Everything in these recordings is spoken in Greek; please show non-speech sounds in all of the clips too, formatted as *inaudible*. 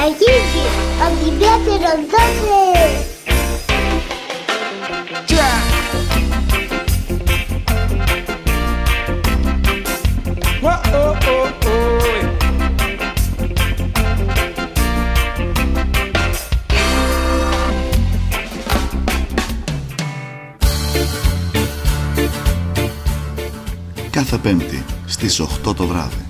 των. Αρχίζει ο Δημήτρης Δόξης. Oh, oh, oh. κάθε Πέμπτη στις 8 το βράδυ.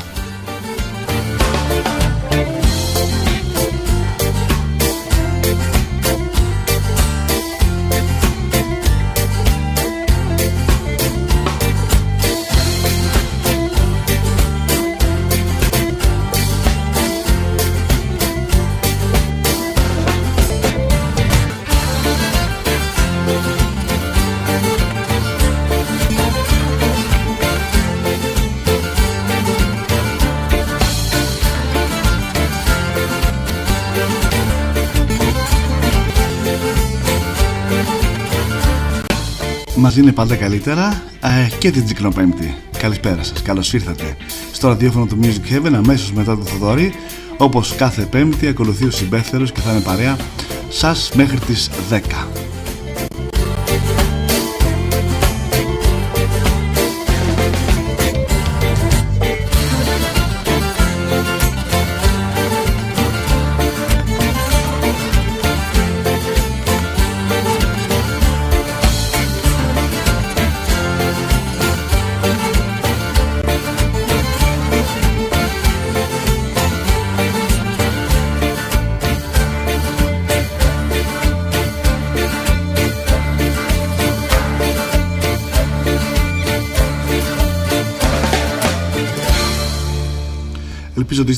Μαζί είναι πάντα καλύτερα ε, και την Τσικνοπέμπτη. Καλησπέρα σας, καλώς ήρθατε στο ραδιόφωνο του Music Heaven αμέσως μετά το Θοδωρή όπως κάθε Πέμπτη ακολουθεί ο Συμπέθερος και θα είναι παρέα σας μέχρι τις 10.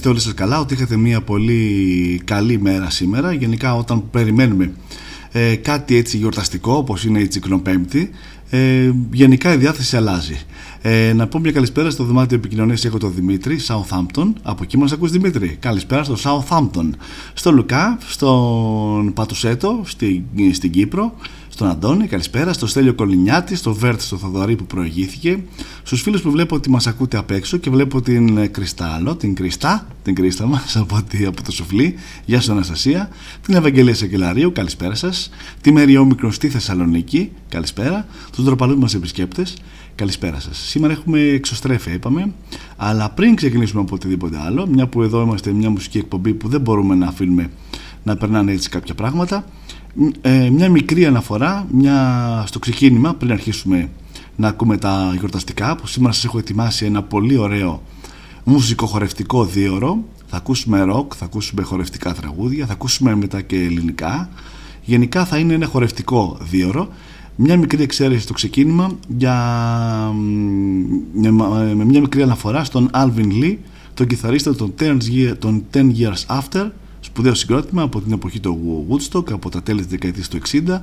Είστε όλοι σας καλά, ότι είχατε μια πολύ καλή μέρα σήμερα. Γενικά όταν περιμένουμε ε, κάτι έτσι γιορταστικό όπως είναι η Τσικνοπέμπτη, ε, γενικά η διάθεση αλλάζει. Ε, να πω μια καλησπέρα στο δωμάτιο επικοινωνίας. Έχω τον Δημήτρη, Southampton. Από εκεί μας ακούς Δημήτρη. Καλησπέρα στο Southampton. Στο Λουκά, στον Πατουσέτο, στην, στην Κύπρο στον Αντώνη, καλησπέρα, στο Στέλιο Κολυνιάτη, στο Βέρτ, στο Θοδωρή που προηγήθηκε, στους φίλους που βλέπω ότι μας ακούτε απ' έξω και βλέπω την ε, Κρυστάλλο, την Κρυστά, την Κρίστα μας *laughs* από, από το Σουφλί, γεια σου Αναστασία, την Ευαγγελία Σακελαρίου, καλησπέρα σας, τη Μεριόμικρο στη Θεσσαλονίκη, καλησπέρα, τους ντροπαλούς μας επισκέπτες, καλησπέρα σας. Σήμερα έχουμε εξωστρέφεια, είπαμε, αλλά πριν ξεκινήσουμε από οτιδήποτε άλλο, μια που εδώ είμαστε μια μουσική εκπομπή που δεν μπορούμε να αφήνουμε να περνάνε έτσι κάποια πράγματα ε, μια μικρή αναφορά μια, στο ξεκίνημα πριν αρχίσουμε να ακούμε τα γιορταστικά που σήμερα σας έχω ετοιμάσει ένα πολύ ωραίο μουσικοχορευτικό δίωρο. Θα ακούσουμε ροκ, θα ακούσουμε χορευτικά τραγούδια θα ακούσουμε μετά και ελληνικά. Γενικά θα είναι ένα χορευτικό δίωρο μια μικρή εξαίρεση στο ξεκίνημα για, με μια μικρή αναφορά στον Alvin Lee τον κιθαρίστα των 10 Years After σπουδαίο συγκρότημα από την εποχή του Woodstock από τα τέλη της δεκαετίας του 60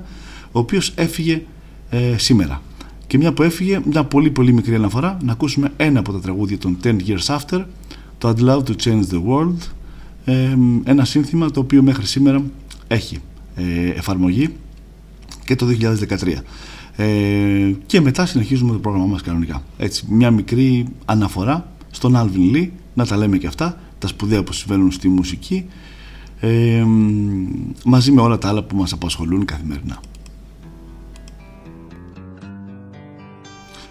ο οποίος έφυγε ε, σήμερα. Και μια που έφυγε μια πολύ πολύ μικρή αναφορά να ακούσουμε ένα από τα τραγούδια των 10 Years After το I'd Love to Change the World ε, ένα σύνθημα το οποίο μέχρι σήμερα έχει ε, εφαρμογή και το 2013 ε, και μετά συνεχίζουμε το πρόγραμμά μας κανονικά. Έτσι μια μικρή αναφορά στον Alvin Lee να τα λέμε και αυτά τα σπουδαία που συμβαίνουν στη μουσική ε, μαζί με όλα τα άλλα που μας απασχολούν καθημερινά.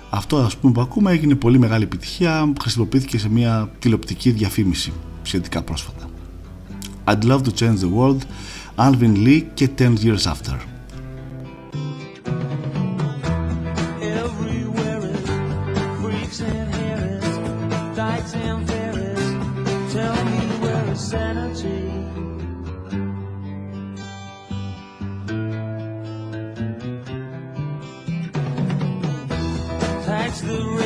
Αυτό ας πούμε που ακούμε έγινε πολύ μεγάλη επιτυχία χρησιμοποιήθηκε σε μια τηλεοπτική διαφήμιση σχετικά πρόσφατα. I'd love to change the world Alvin Lee και 10 years after catch the rain.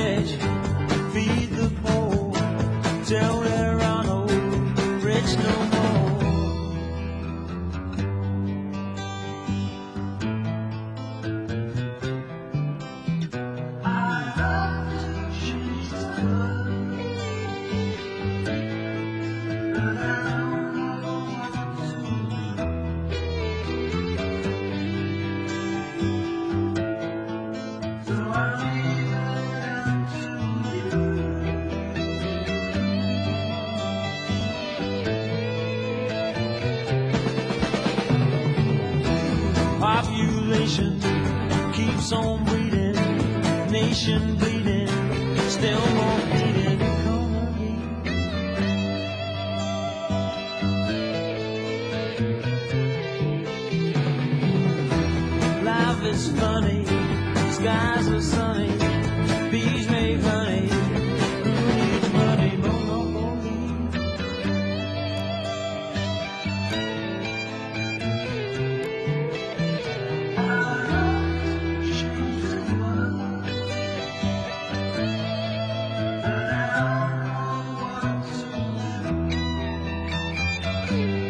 Μια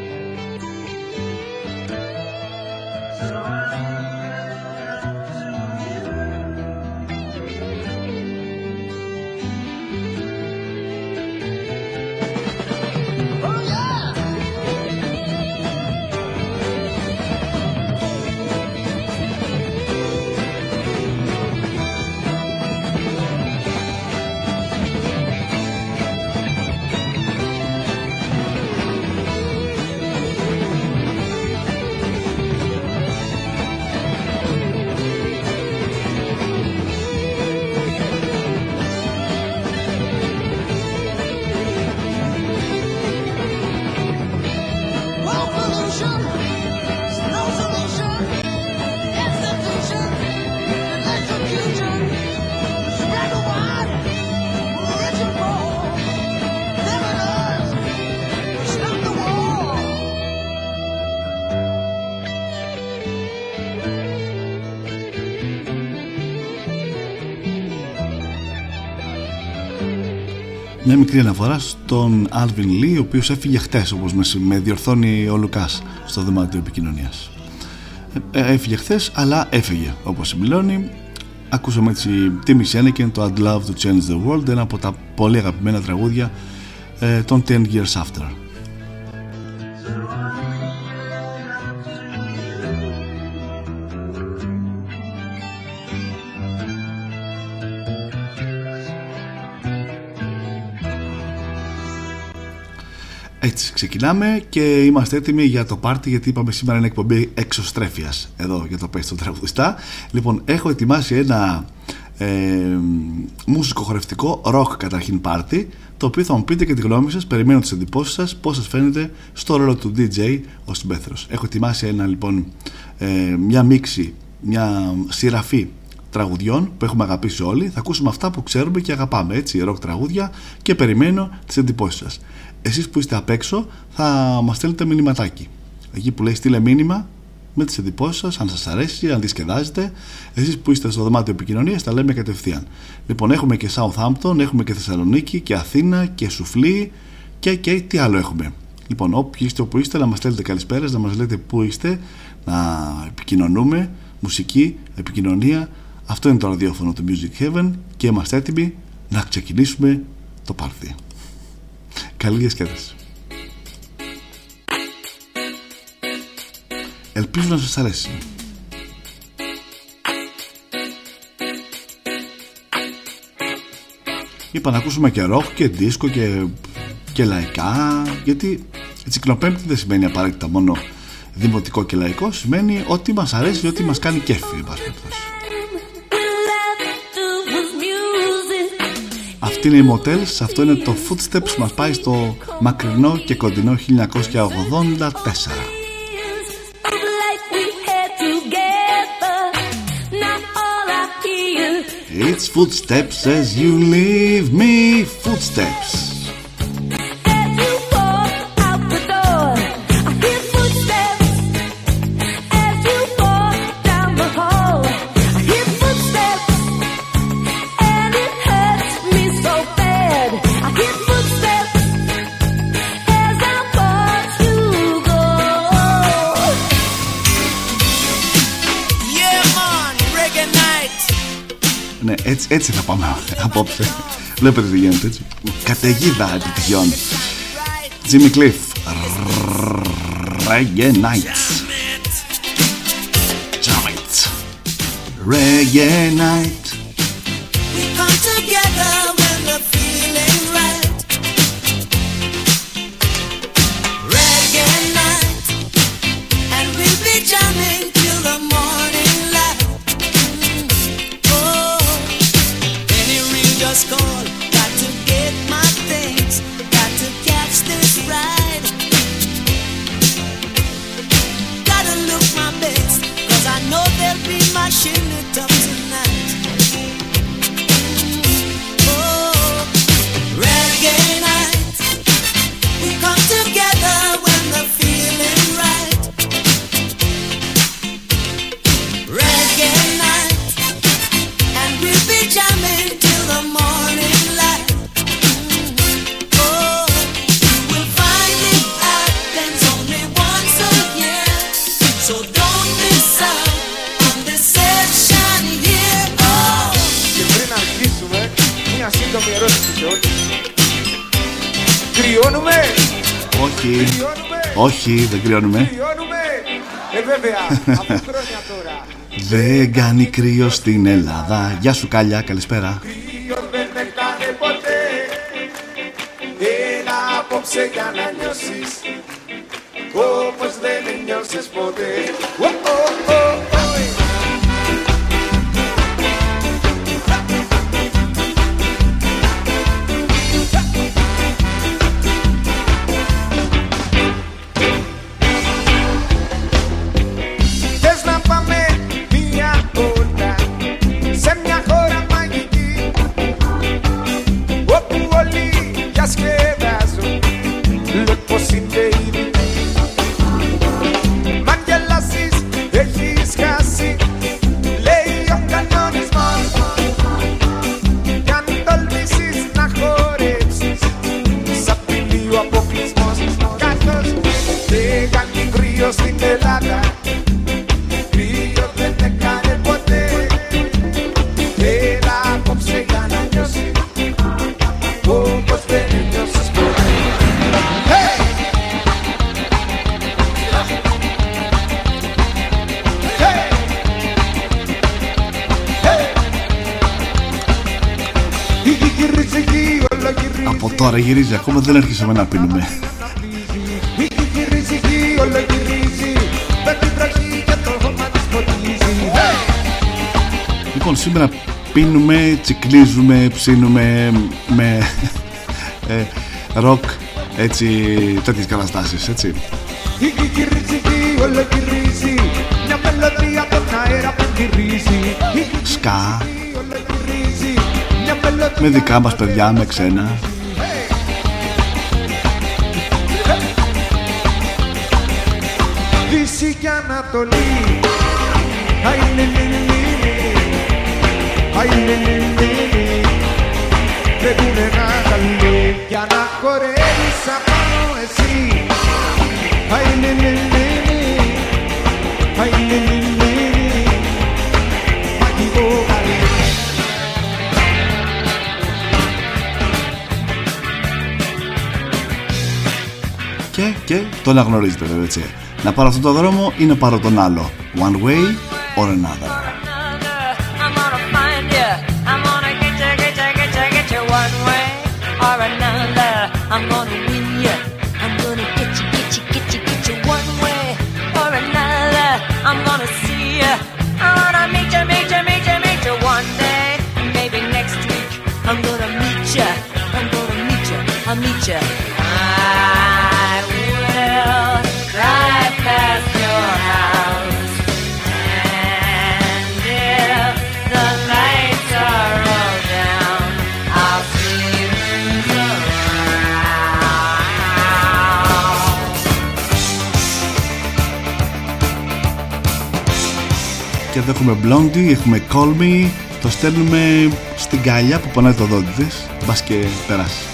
μικρή αναφορά στον Άλβιν Λί, ο οποίος έφυγε χτες όπως με διορθώνει ο Λουκάς στο δωμάτιο επικοινωνίας. Ε, ε, έφυγε χτες αλλά έφυγε όπως συμπληρώνει. Ακούσαμε έτσι τη Μισένεκεν το I'd Love to Change the World, ένα από τα πολύ αγαπημένα τραγούδια ε, των 10 Years After. Ξεκινάμε και είμαστε έτοιμοι για το πάρτι γιατί είπαμε σήμερα είναι εκπομπή εξωστρέφειας εδώ για το πες του τραγουδιστά. Λοιπόν έχω ετοιμάσει ένα ε, μουσικο χορευτικό rock καταρχήν πάρτι το οποίο θα μου πείτε και τη γνώμη σας, περιμένω τις εντυπώσεις σας, πώς σας φαίνεται στο ρόλο του DJ ο Συμπέθρος. Έχω ετοιμάσει ένα λοιπόν ε, μια μίξη, μια σειραφή τραγουδιών που έχουμε αγαπήσει όλοι. Θα ακούσουμε αυτά που ξέρουμε και αγαπάμε, έτσι, ροκ τραγούδια και περιμένω τις εντυπώσεις σας εσείς που είστε απ' έξω θα μας στέλνετε μηνυματάκι. Εκεί που λέει στείλε μήνυμα με τις εντυπώσεις σας, αν σας αρέσει, αν δισκεδάζετε εσείς που είστε στο δωμάτιο επικοινωνίας τα λέμε κατευθείαν. Λοιπόν έχουμε και Southampton, έχουμε και Θεσσαλονίκη και Αθήνα και Σουφλή και, και τι άλλο έχουμε. Λοιπόν όποιοι είστε όπου είστε να μας στέλνετε καλησπέρες να μας λέτε που είστε να επικοινωνούμε μουσική, επικοινωνία. Αυτό είναι το ραδιόφωνο του Music Heaven και είμαστε έτοιμοι να ξεκινήσουμε το πάρτι. Καλή διασκέδαση. Ελπίζω να σας αρέσει. Είπα να ακούσουμε και ροκ και δίσκο και, και λαϊκά γιατί η τσικλοπέμπτη δεν σημαίνει απαραίτητα μόνο δημοτικό και λαϊκό σημαίνει ότι μας αρέσει ότι μας κάνει κέφι Αυτή είναι η Motels, αυτό είναι το Footsteps που μας πάει στο μακρινό και κοντινό 1984 It's footsteps as you leave me, footsteps. Έτσι, έτσι θα πάμε απόψε. Βλέπετε τι γίνεται έτσι. Καταιγίδα επιτυχιών. Jimmy Cliff. Reggae Nights. Jam it. Reggae Night. Όχι, δεν κρυώνουμε. Κρυώνουμε! Ε, βέβαια, από χρόνια τώρα. Δεν κάνει κρύο στην Ελλάδα. Γεια σου, Κάλια, καλησπέρα. Γυρίζει, ακόμα δεν αρχίσαμε να πίνουμε. Γη- γυρίζει, γη, όλο γυρίζει. Με την βροχή και το χώμα της ποτίζει. Hey! Λοιπόν, σήμερα πίνουμε, τσικλίζουμε, ψήνουμε με ε, ροκ, έτσι, τέτοιες καταστάσεις, έτσι. Γη- γη- γυρίζει, γη, όλο γυρίζει. Μια μελωδία από τον αέρα που γυρίζει. Γη- γη- Σκά, γη, όλο γυρίζει. Μια μελωδία με δικά μας παιδιά, με ξένα. Δύση και Ανατολή. Αϊ λι λι λι Αϊ λι λι λι Πρέπει να καλεί Για να χορεύεις απάνω εσύ τον αγνωρίζετε βέβαια έτσι. Να πάρω αυτόν τον δρόμο ή να πάρω τον άλλο. One way or another. I'm gonna win you. I'm gonna get you, get you, get you, get you one way or another. I'm gonna see you. I wanna meet meet you, one day. Maybe next week. I'm gonna meet you. I'm gonna meet you. I'll meet you. Εδώ έχουμε Blondie, έχουμε Call Το στέλνουμε στην καλιά που πονάει το δόντι της. Μπας και περάσεις.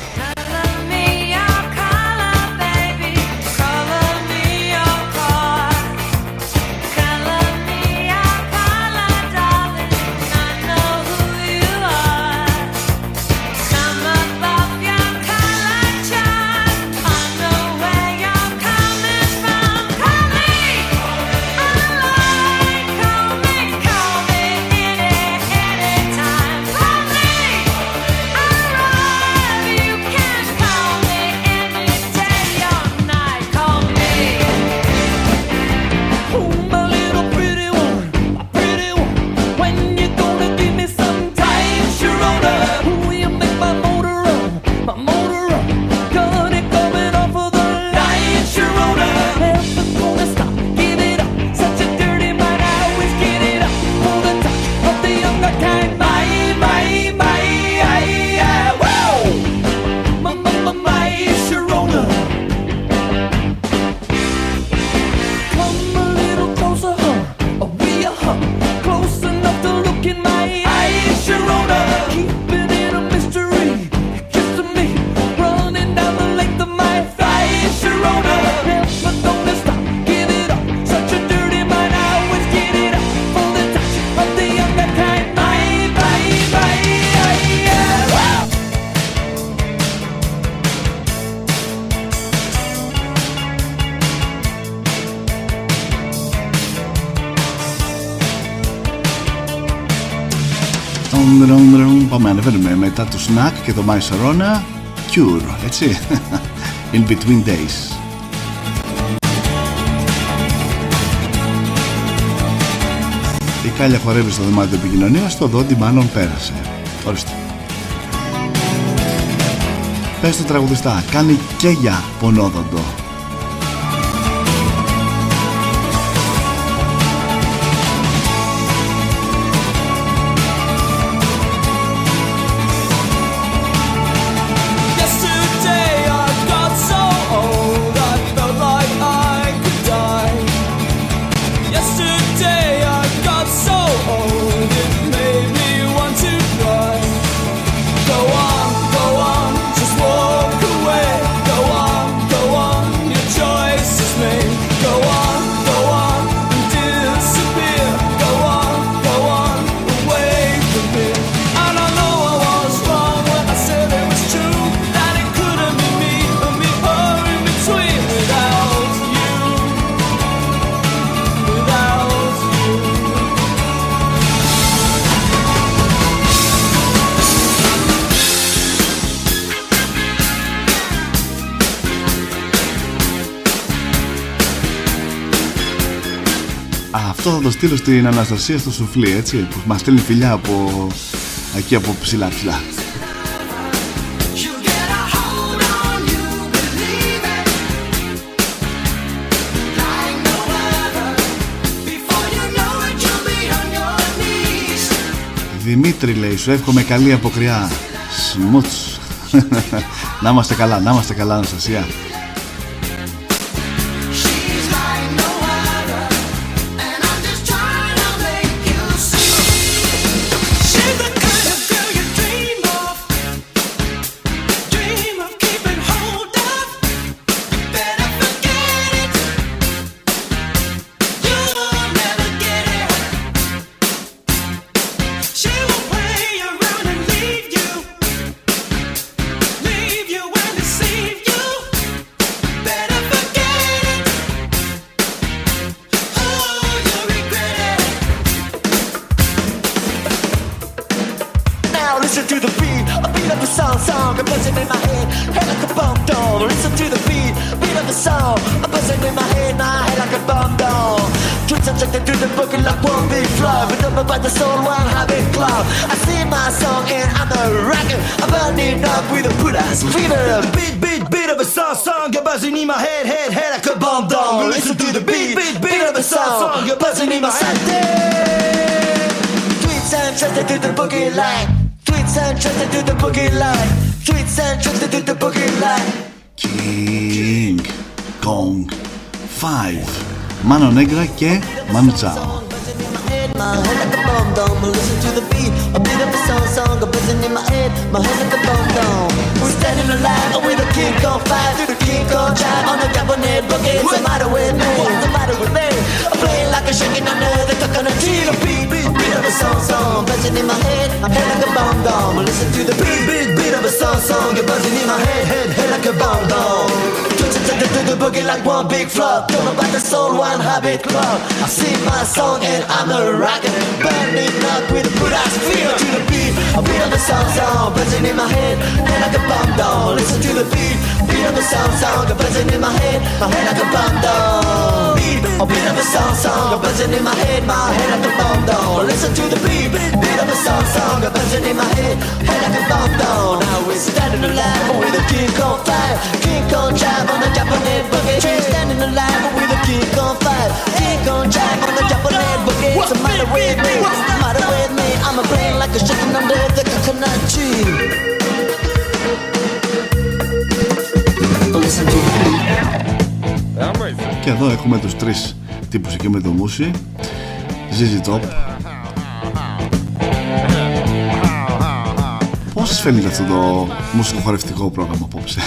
του Snack και το My Sorona Cure, έτσι. *laughs* In Between Days. Η Κάλια χορεύει στο δωμάτιο επικοινωνίας το δόντι μάλλον πέρασε. Ορίστε. Πες το τραγουδιστά, κάνει και για πονόδοντο. στείλω στην Αναστασία στο σουφλί, έτσι, που μας στέλνει φιλιά από εκεί από ψηλά ψηλά. Δημήτρη λέει, σου εύχομαι καλή αποκριά. Σμούτς. *laughs* να είμαστε καλά, να είμαστε καλά Αναστασία. けマミちゃん Boogie like one big flop. Don't know about the soul, one habit club. I sing my song and I'm a rocker. Burning up with a ass feel to the beat. A beat of the song song, buzzing in my head, head like a bomb down. Listen to the beat, beat of the song song, buzzing in my head, my head like a bomb down. Beat, a beat of the song song, buzzing in my head, my head like a bomb down. Listen to the beat, beat of the song song, buzzing in my head, head like a bomb down. Now we're standing alive with a king on fire, king on drive on the Japanese boogie. We're standing alive but with a king on fire, king on drive on the Japanese boogie. What's the matter with me? What's the matter with me? I'm a brain like a chicken under the coconut tree. Και εδώ έχουμε τους τρεις τύπους εκεί με το μουσι ZZ Top. Πώς σας φαίνεται αυτό το μουσικοχορευτικό πρόγραμμα απόψε;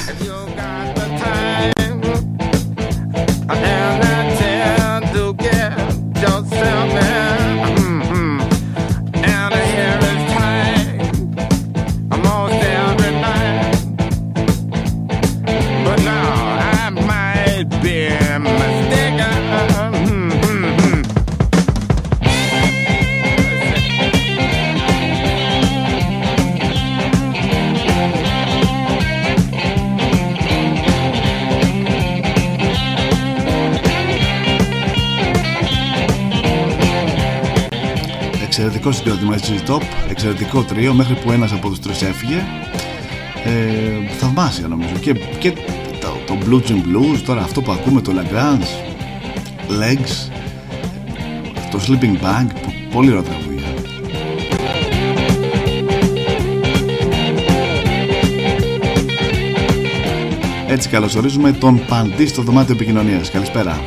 Top, εξαιρετικό τρίο μέχρι που ένας από τους τρεις έφυγε ε, Θαυμάσια νομίζω και, και το, το Blues and Blues, τώρα αυτό που ακούμε το Lagrange Legs το Sleeping Bag, πο- πολύ ωραία τραγούδια Έτσι καλωσορίζουμε τον Παντή στο δωμάτιο επικοινωνίας. Καλησπέρα.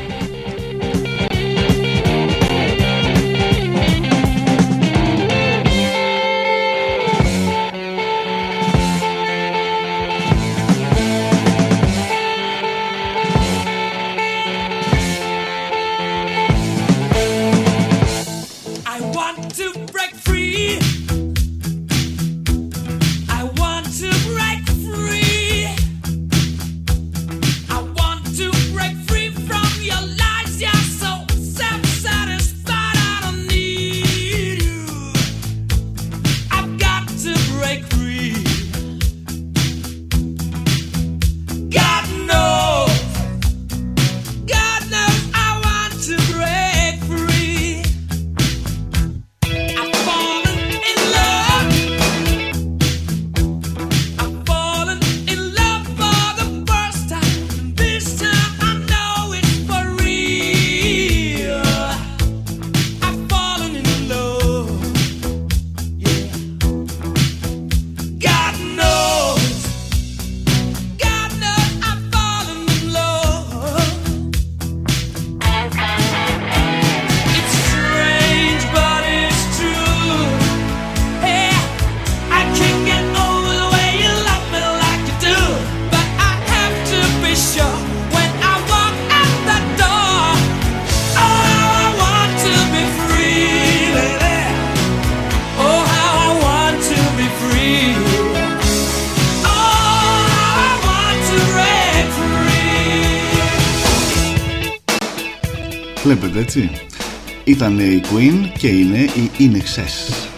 Queen και είναι η In Excess.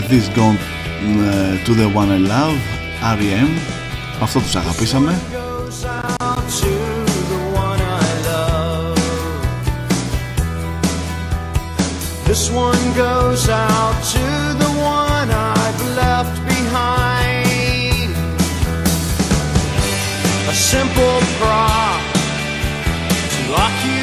και This Gone mm, uh, to the One I Love, R.E.M. Αυτό τους αγαπήσαμε. This one goes out to the one I've left behind. A simple prop to lock you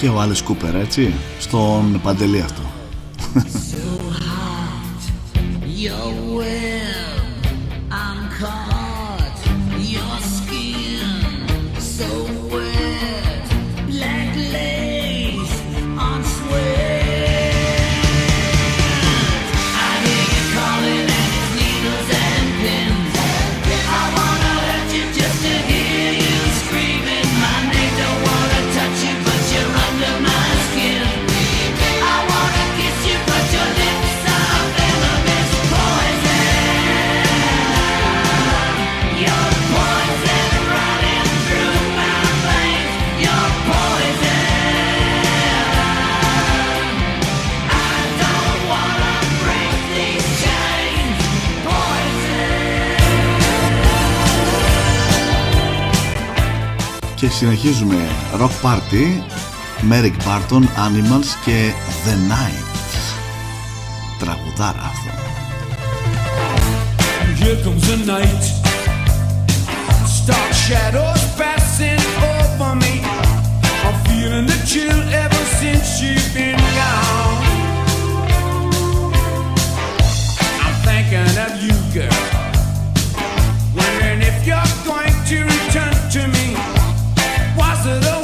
και ο Άλες Κούπερ, έτσι, στον Παντελή αυτό. συνεχίζουμε Rock Party Merrick Barton, Animals και The Night τραγουδάρα αυτό Here comes the night Dark shadows passing over me I'm feeling the chill ever since you've been gone I'm thinking of you girl Wondering if you're going to return to me of the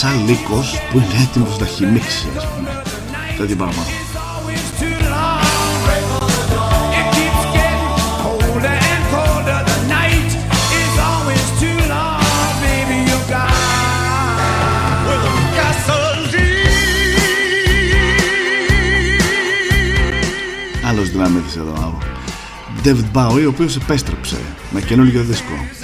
σαν λύκος που είναι έτοιμος να χυμίξει ας πούμε. Τέτοιο πράγμα. Άλλος δυναμίτης εδώ David Bowie ο οποίος επέστρεψε με καινούργιο δίσκο.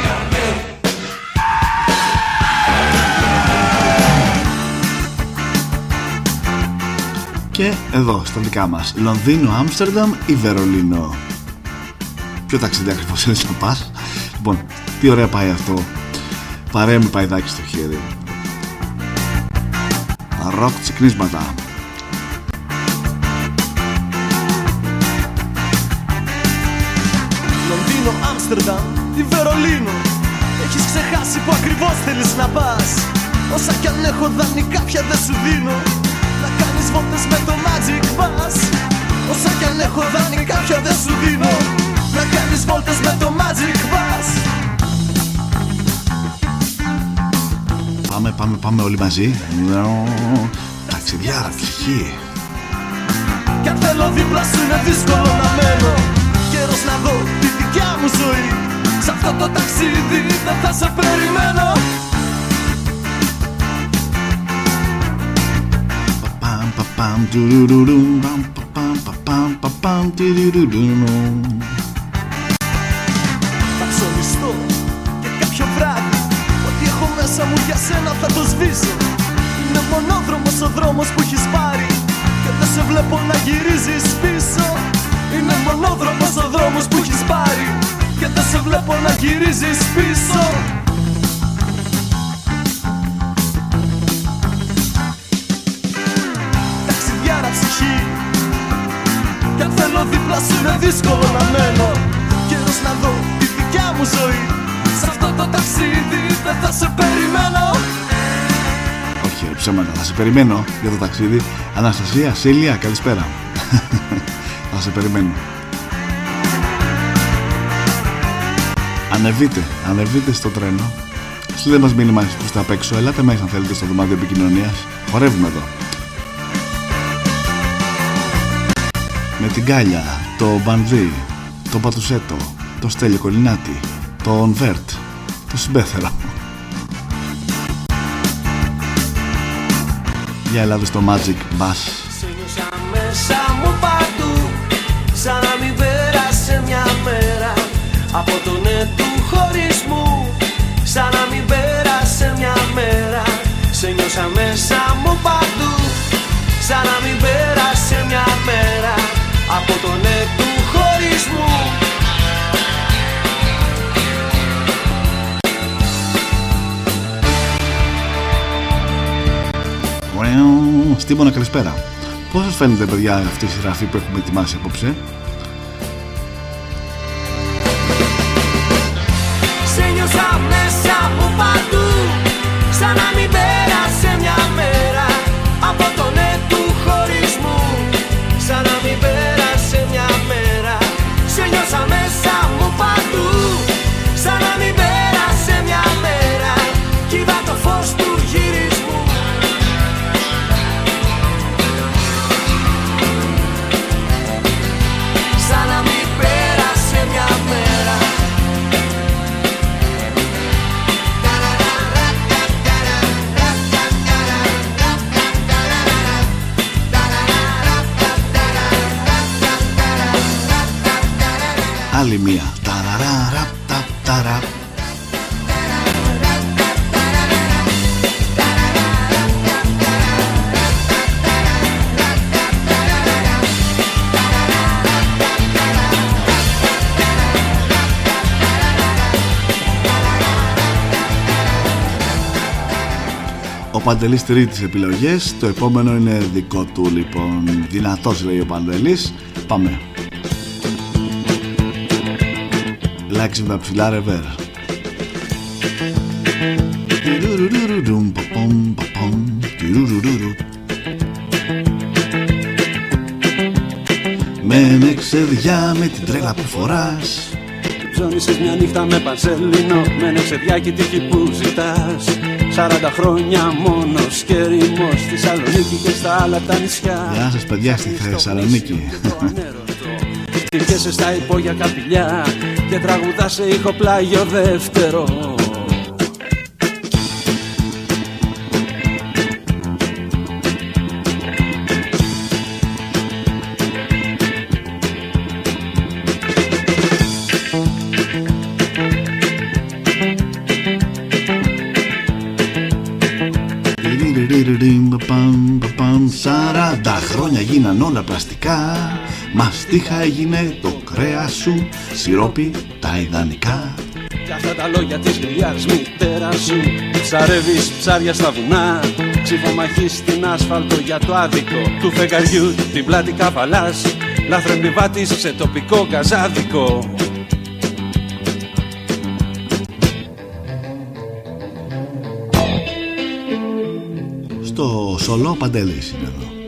Και εδώ, στα δικά μας. Λονδίνο, Άμστερνταμ ή Βερολίνο; Ποιο ταξίδι ακριβώς είναι να πας; Λοιπόν, τι ωραία πάει αυτό. Παρέα με παϊδάκι στο χέρι. Ροκ τσικνίσματα. Λονδίνο, Άμστερνταμ ή Βερολίνο; Έχεις ξεχάσει που ακριβώς θέλεις να πας Όσα κι αν έχω δάνει κάποια δεν σου δίνω Να κάνεις βόλτες με το Magic Bus. Όσα κι αν έχω δάνει κάποια δεν σου δίνω. Να κάνεις βόλτες με το Magic Bus. Πάμε, πάμε, πάμε όλοι μαζί. Νο, Ταξιδιάρα, ψυχή. Κι αν θέλω δίπλα σου είναι δύσκολο να μένω. Καιρός να δω τη δικιά μου ζωή. Σ' αυτό το ταξίδι δεν θα σε περιμένω Θα ψωνιστώ και κάποιο βράδυ Ό,τι έχω μέσα μου για σένα θα το σβήσω. Είναι μονόδρομος ο δρόμος που έχεις πάρει Και δεν σε βλέπω να γυρίζεις πίσω. Είναι μονόδρομος ο δρόμος που έχεις πάρει Και δεν σε βλέπω να γυρίζεις πίσω Κι αν θέλω δίπλα σου είναι δύσκολο να μένω. Καιρός να δω τη δικιά μου ζωή. Σ' αυτό το ταξίδι δεν θα σε περιμένω. Όχι ρε ψέματα, θα σε περιμένω για το ταξίδι. Αναστασία, Σίλια, καλησπέρα. *laughs* Θα σε περιμένω. Ανεβείτε, ανεβείτε στο τρένο. Στείλτε μας μήνυμα προς τα απ' έξω. Ελάτε μέσα αν θέλετε στο δωμάτιο επικοινωνίας. Χορεύουμε εδώ. Με την Κάλια, το Μπανδί, το Πατουσέτο, το Στέλιο Κολυνάτη, το Βέρτ, το Συμπέθερο. Για ελάτε στο Magic Bass. Σε νιώσα μέσα μου παντού Σαν να μην πέρασε μια μέρα Από το ναι του χωρισμού Σαν να μην πέρασε μια μέρα Σε νιώσα μέσα μου παντού Σαν να μην πέρασε μια μέρα Από το ναι του χωρισμού Ουαου, Στίβονα καλησπέρα. Πώς σας φαίνεται παιδιά αυτή η συγγραφή που έχουμε ετοιμάσει απόψε; Σε νιώσα μέσα μου παντού Σαν να μην Παντελής στηρεί τις επιλογές. Το επόμενο είναι δικό του λοιπόν. Δυνατός λέει ο Παντελής. Πάμε. Λάξι με τα ψηλά ρεβέρ Τιρουρουρουρουρουν, παπομ, παπομ, τιρουρουρουρου. Μένε ξεδιά με την τρέλα που φοράς. Ψώνισες μια νύχτα με πανσελίνο Με ένα ξεδιάκι τύχη που ζητάς 40 χρόνια μόνος και ερημός Στη Θεσσαλονίκη και στα άλλα τα νησιά. Γεια σας παιδιά στη Θεσσαλονίκη. Χτυπιέσαι στα υπόγεια καπηλιά Και τραγουδάς σε ήχο πλάγιο δεύτερο όλα πλαστικά. Μαστίχα έγινε το κρέας σου Σιρόπι τα ιδανικά. Κι αυτά τα λόγια της γλυκιάς μητέρας σου Ψαρεύεις ψάρια στα βουνά. Ψηφομαχείς στην άσφαλτο για το άδικο Του φεγγαριού την πλάτη καβαλάς Λαθρεμπιβάτης σε τοπικό καζάδικο. Στο σολό Παντελής είναι εδώ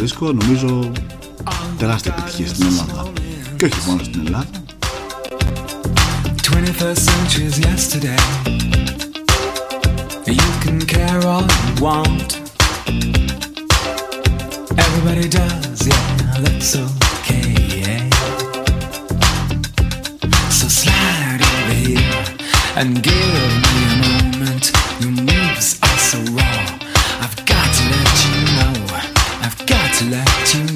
δίσκο Νομίζω τεράστια επιτυχία στην Ελλάδα Και όχι μόνο στην Ελλάδα 21st century is yesterday. You can care all you want. Everybody does, yeah, that's okay. Yeah. So slide over here and give me a moment. Your moves are so raw. Let you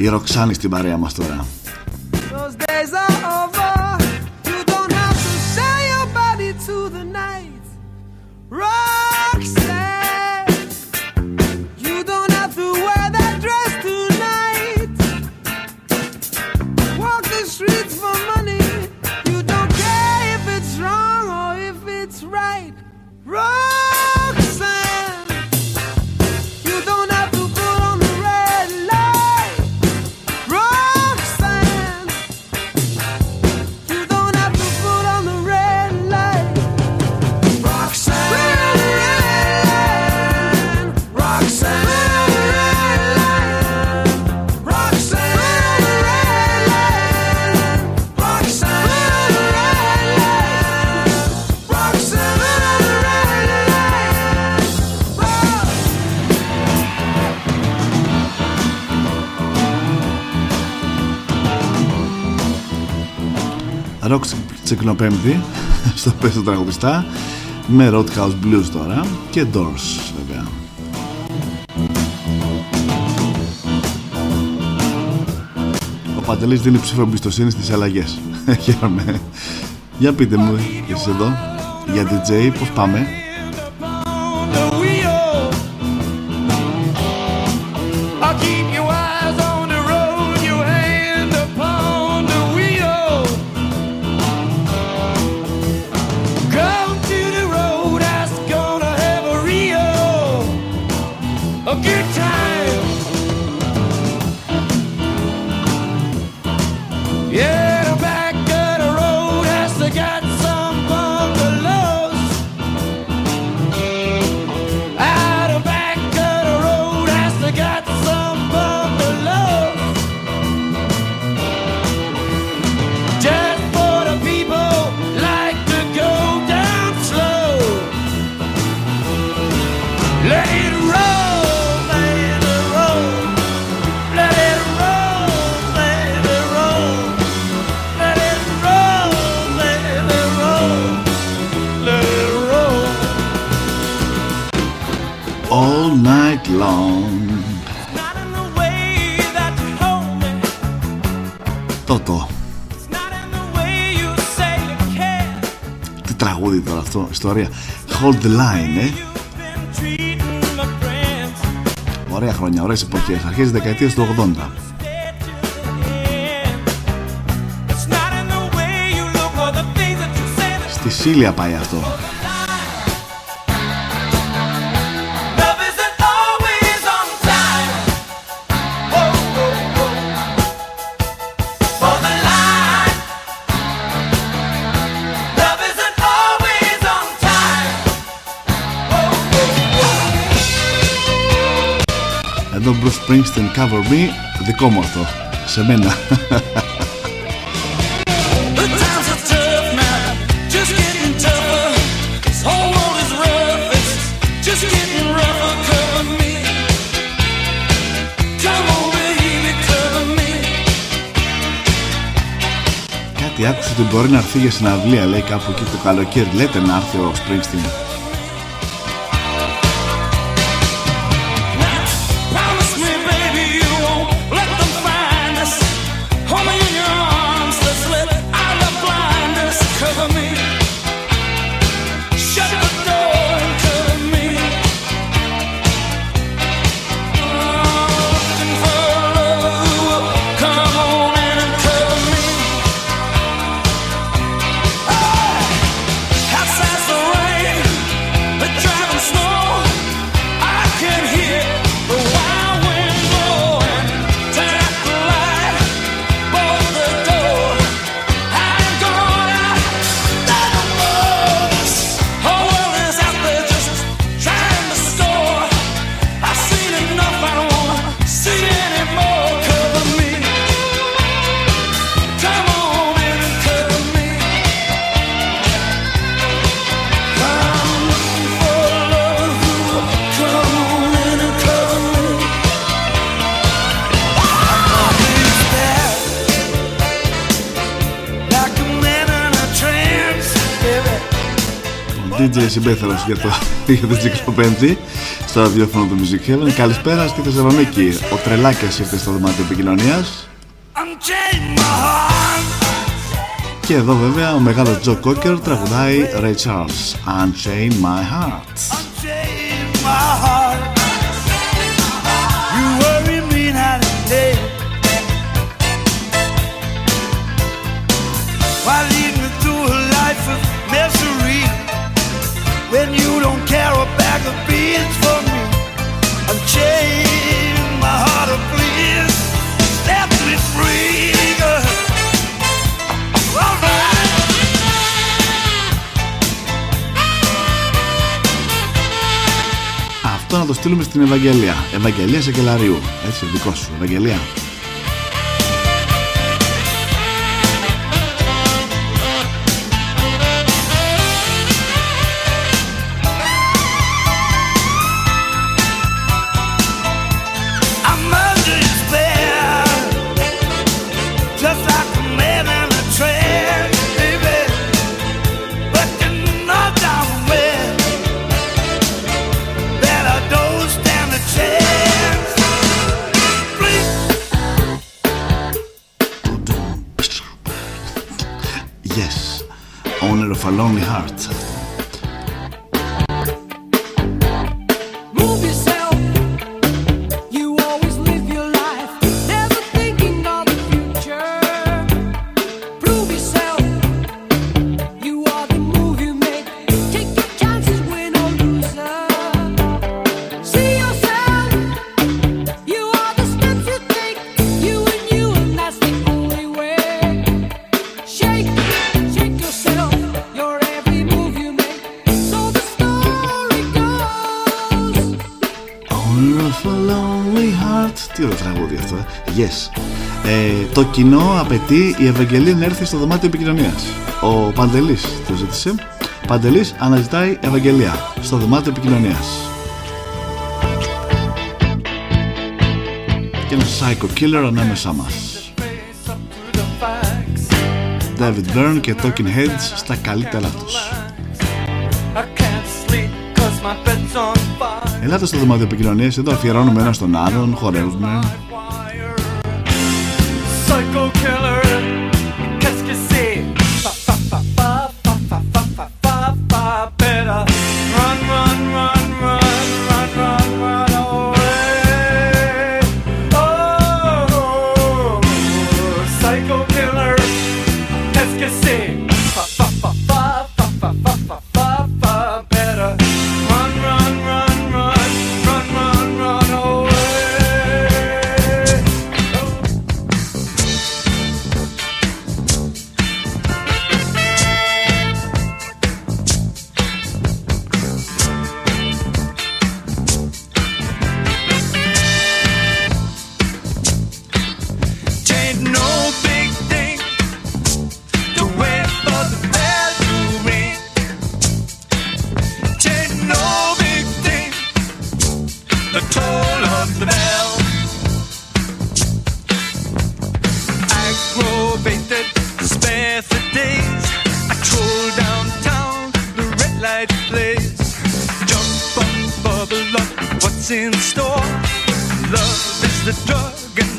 η Ροξάνη στην παρέα μας τώρα. ροκ τσικνοπέμπτη *laughs* στο πέστο τραγουδιστά με Roadhouse Blues τώρα και Doors βέβαια. Ο Παντελής δίνει ψήφο εμπιστοσύνη στις αλλαγές. *laughs* Χαίρομαι. Για πείτε μου εσείς εδώ για DJ πώς πάμε; Line, ε. Ωραία χρόνια, ωραίες εποχές, αρχές δεκαετίας του 80. Στη Σίλια πάει αυτό. Springsteen Cover Me δικό μου αυτό, σε μένα. Κάτι άκουσε ότι μπορεί να έρθει για συναυλία λέει κάπου εκεί το καλοκαίρι. Λέτε να έρθει ο Springsteen. DJ συμπέθερος για, το, για την Τσικροπέμπτη στο ραδιόφωνο του Music Heaven. Καλησπέρα στη Θεσσαλονίκη. Ο Τρελάκιας ήρθε στο δωμάτιο επικοινωνίας. Unchain my heart. Και εδώ βέβαια ο μεγάλος Τζο Κόκερ τραγουδάει Ray Charles Unchain My Heart. Unchain my heart. You worry me night and day. Why Αυτό να το στείλουμε στην Ευαγγελία. Ευαγγελία σε καλάριου. Έτσι, δικό σου, Ευαγγελία. Κοινό απαιτεί η Ευαγγελία να έρθει στο δωμάτιο επικοινωνίας. Ο Παντελής το ζήτησε. Παντελής αναζητάει Ευαγγελία στο δωμάτιο επικοινωνίας. Και ένα psycho killer ανάμεσά μας. David Byrne και Talking Heads στα καλύτερά τους. I can't sleep 'cause my bed's on fire. Ελάτε στο δωμάτιο επικοινωνίας, εδώ αφιερώνουμε ένα στον άλλον, χορεύουμε.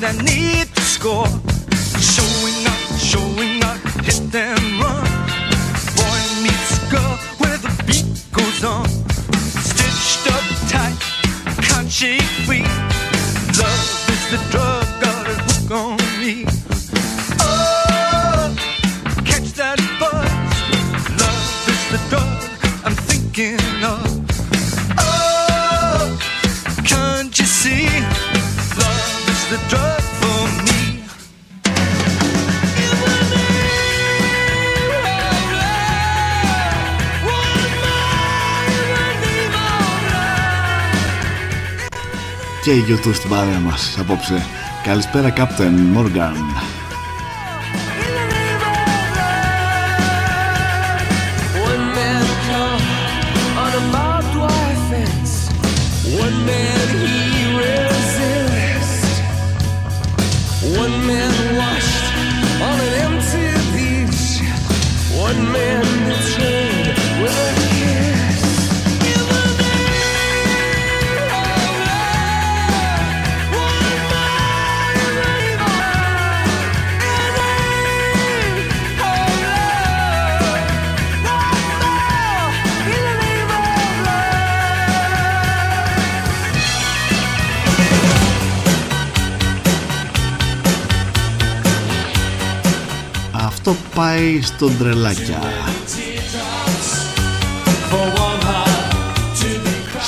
I need to score. Showing up, showing up, hit them. και YouTube στην παρέα μας απόψε. Καλησπέρα Captain Morgan. Μιχάλη στον τρελάκια.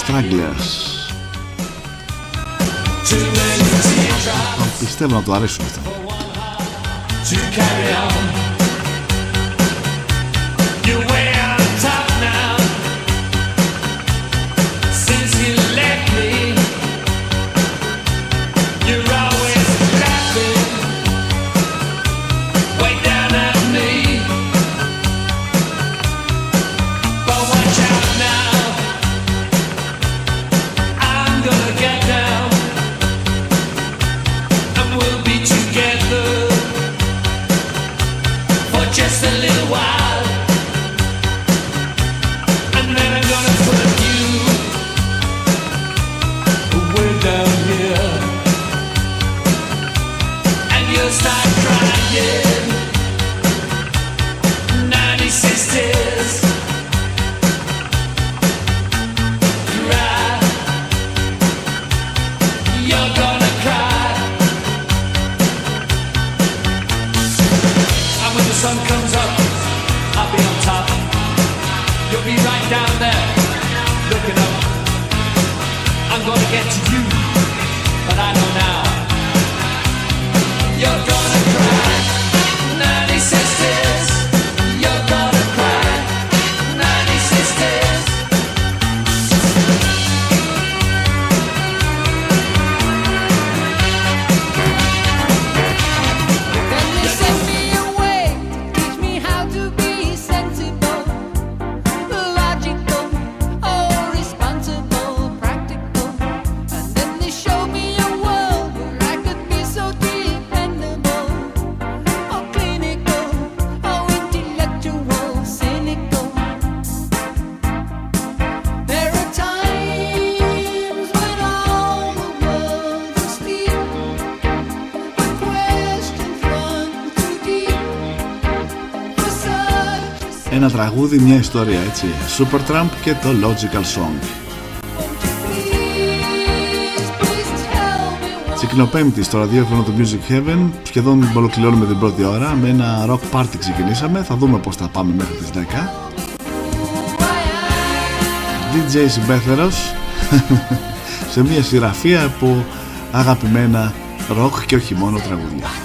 Stragglers. Πιστεύω να του αρέσουν αυτά. ένα τραγούδι, μια ιστορία έτσι. Super Trump και το Logical Song. Τσικνοπέμπτης στο ραδιόφωνο του Music Heaven. Σχεδόν ολοκληρώνουμε την πρώτη ώρα. Με ένα rock party ξεκινήσαμε. Θα δούμε πώς θα πάμε μέχρι τις 10 DJ Συμπέθερος. *laughs* Σε μια σειραφία από αγαπημένα rock και όχι μόνο τραγούδια.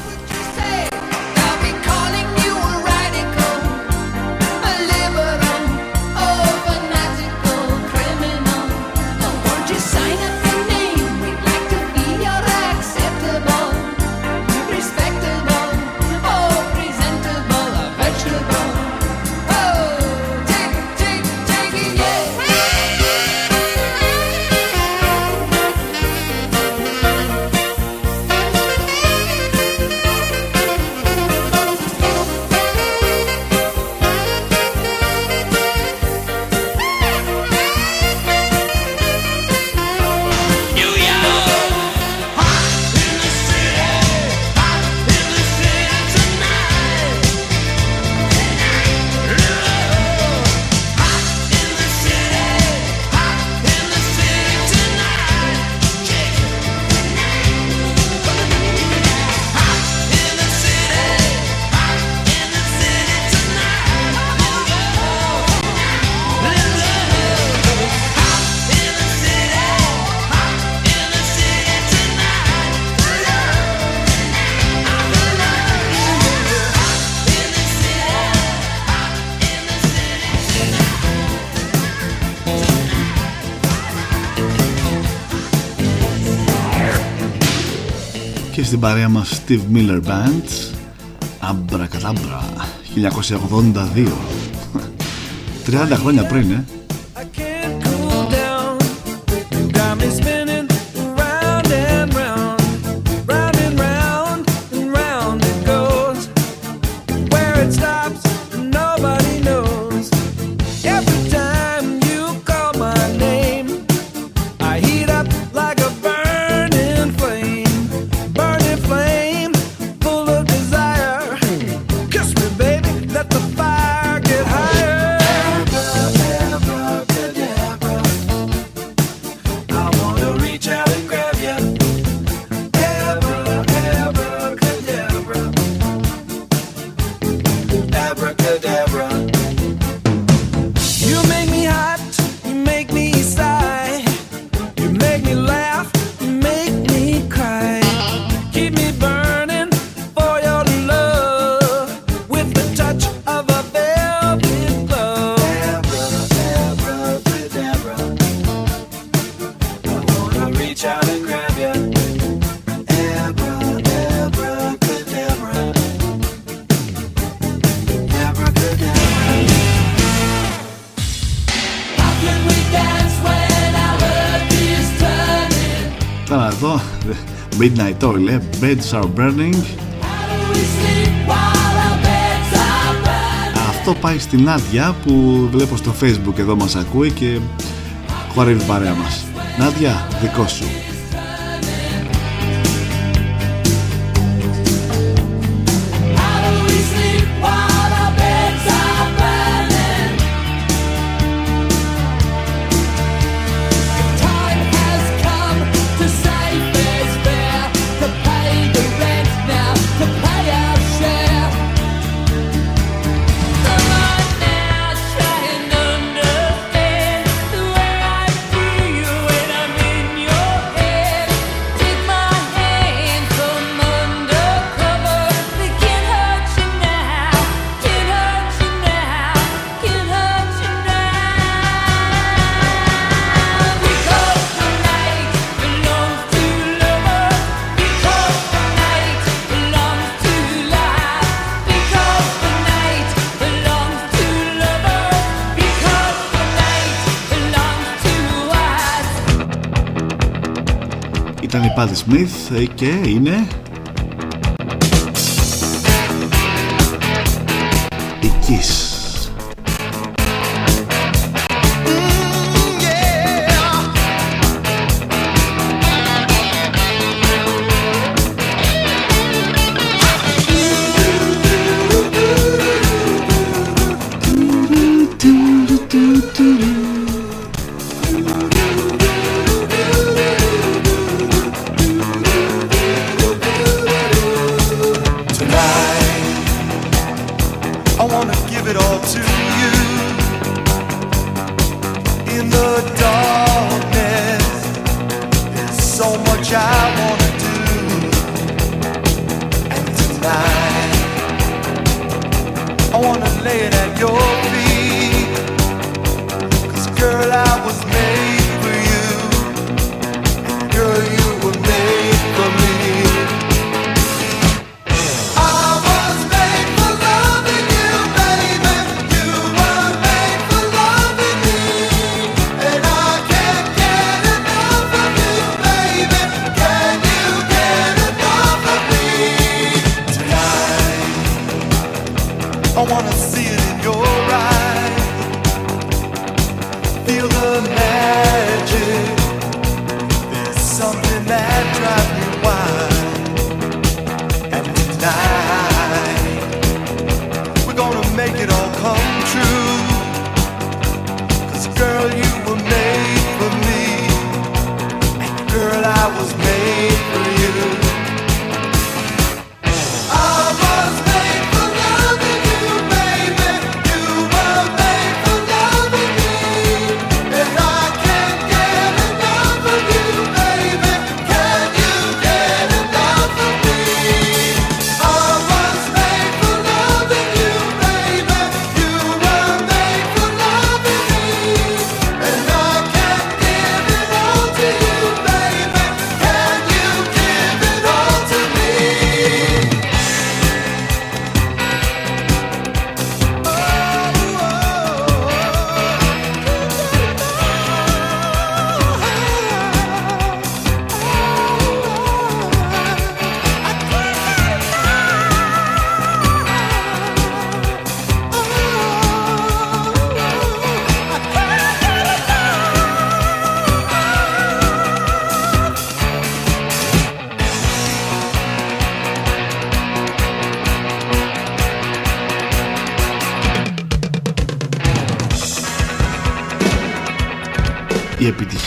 Steve Miller Band Αμπρακατάμπρα 1982 30 χρόνια πριν ε. Αυτό πάει στην Άδια που βλέπω στο facebook εδώ μας ακούει και χορεύει παρέα μας. Νάντια, δικό σου. Πάτη Σμιθ ε, και είναι η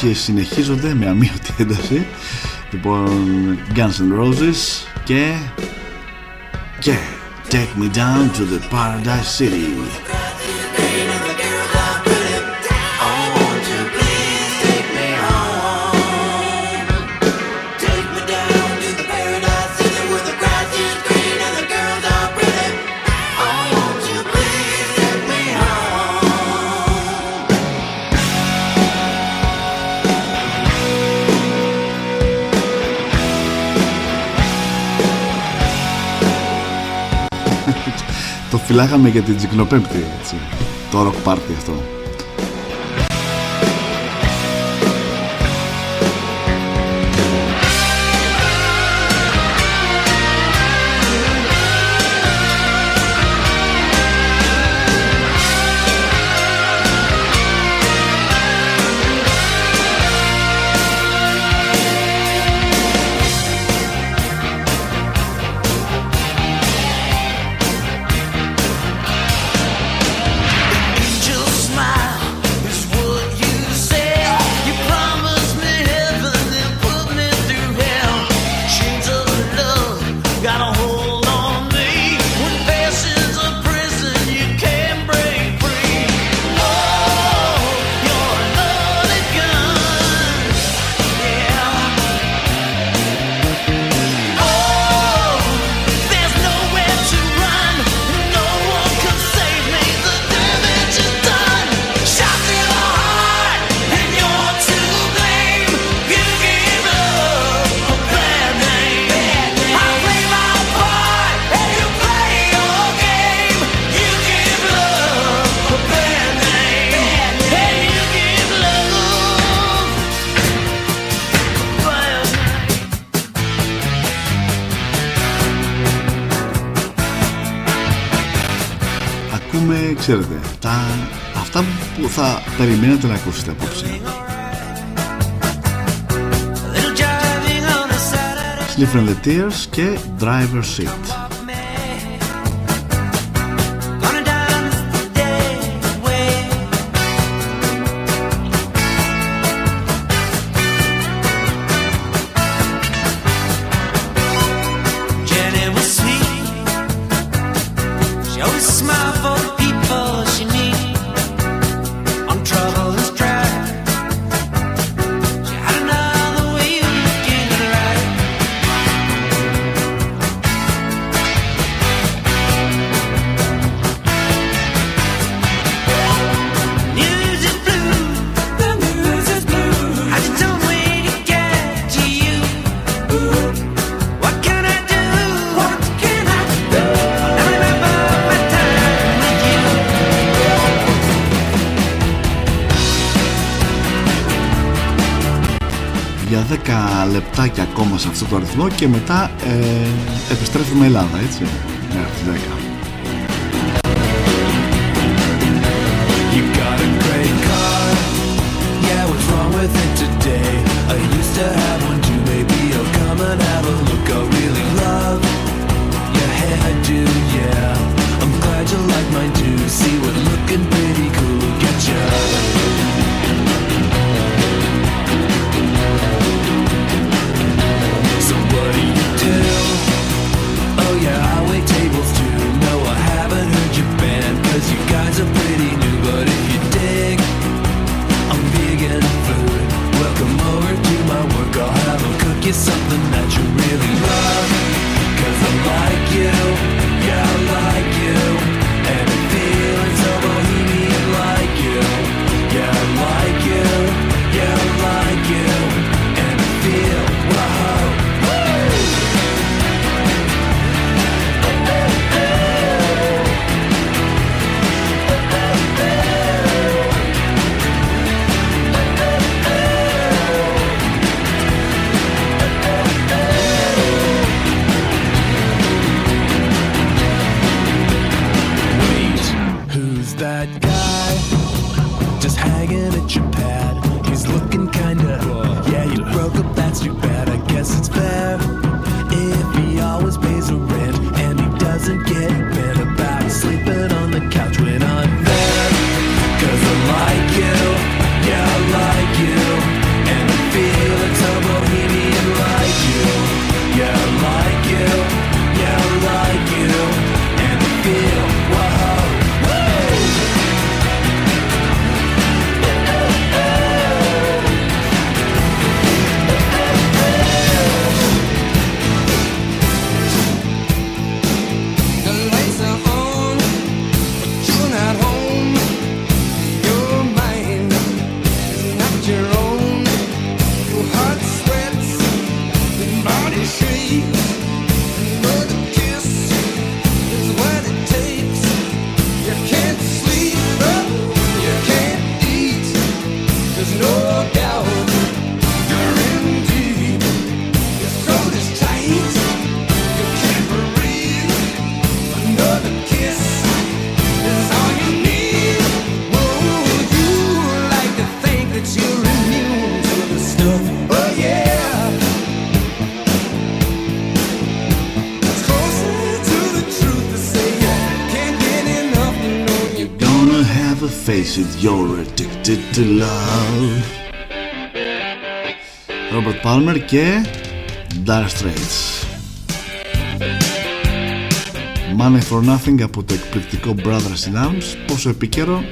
και συνεχίζονται με αμύωτη ένταση. Λοιπόν Guns N' Roses και και Take Me Down to the Paradise City. φυλάγαμε για την Τζικνοπέμπτη, έτσι. Το rock αυτό. Ελάτε να ακούσετε απόψε. Slip the Tears και Driver Seat. σε αυτό το αριθμό και μετά ε, επιστρέφουμε Ελλάδα, έτσι. Ναι, από 10. is something that is it you're addicted to love Robert Palmer και Dire Straits Money for Nothing από το εκπληκτικό Brothers in Arms πόσο επίκαιρο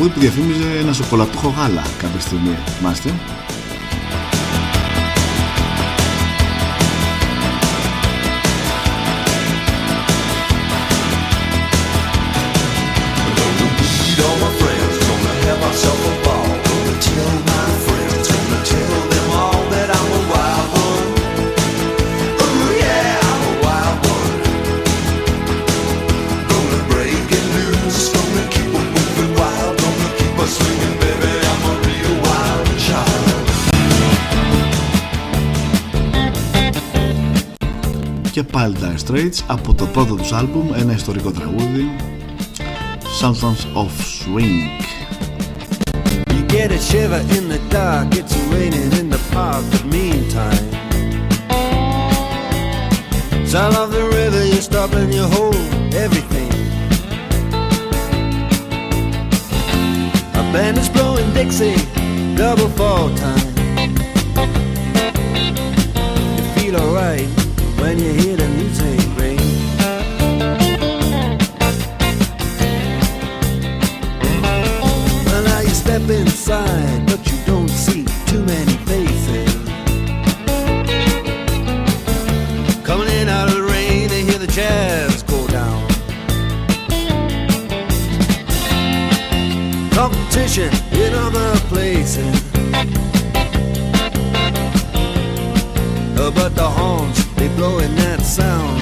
τραγούδι που διαφήμιζε ένα σοκολατούχο γάλα κάποια στιγμή, μάστε. Straits από το πρώτο τους άλμπουμ ένα ιστορικό τραγούδι Sultans of Swing. You get a shiver in the dark It's raining in the park But meantime Sound of the river You stop and you hold everything. A band is blowing Dixie Double fall time. You feel alright when you hear the music. blowing that sound.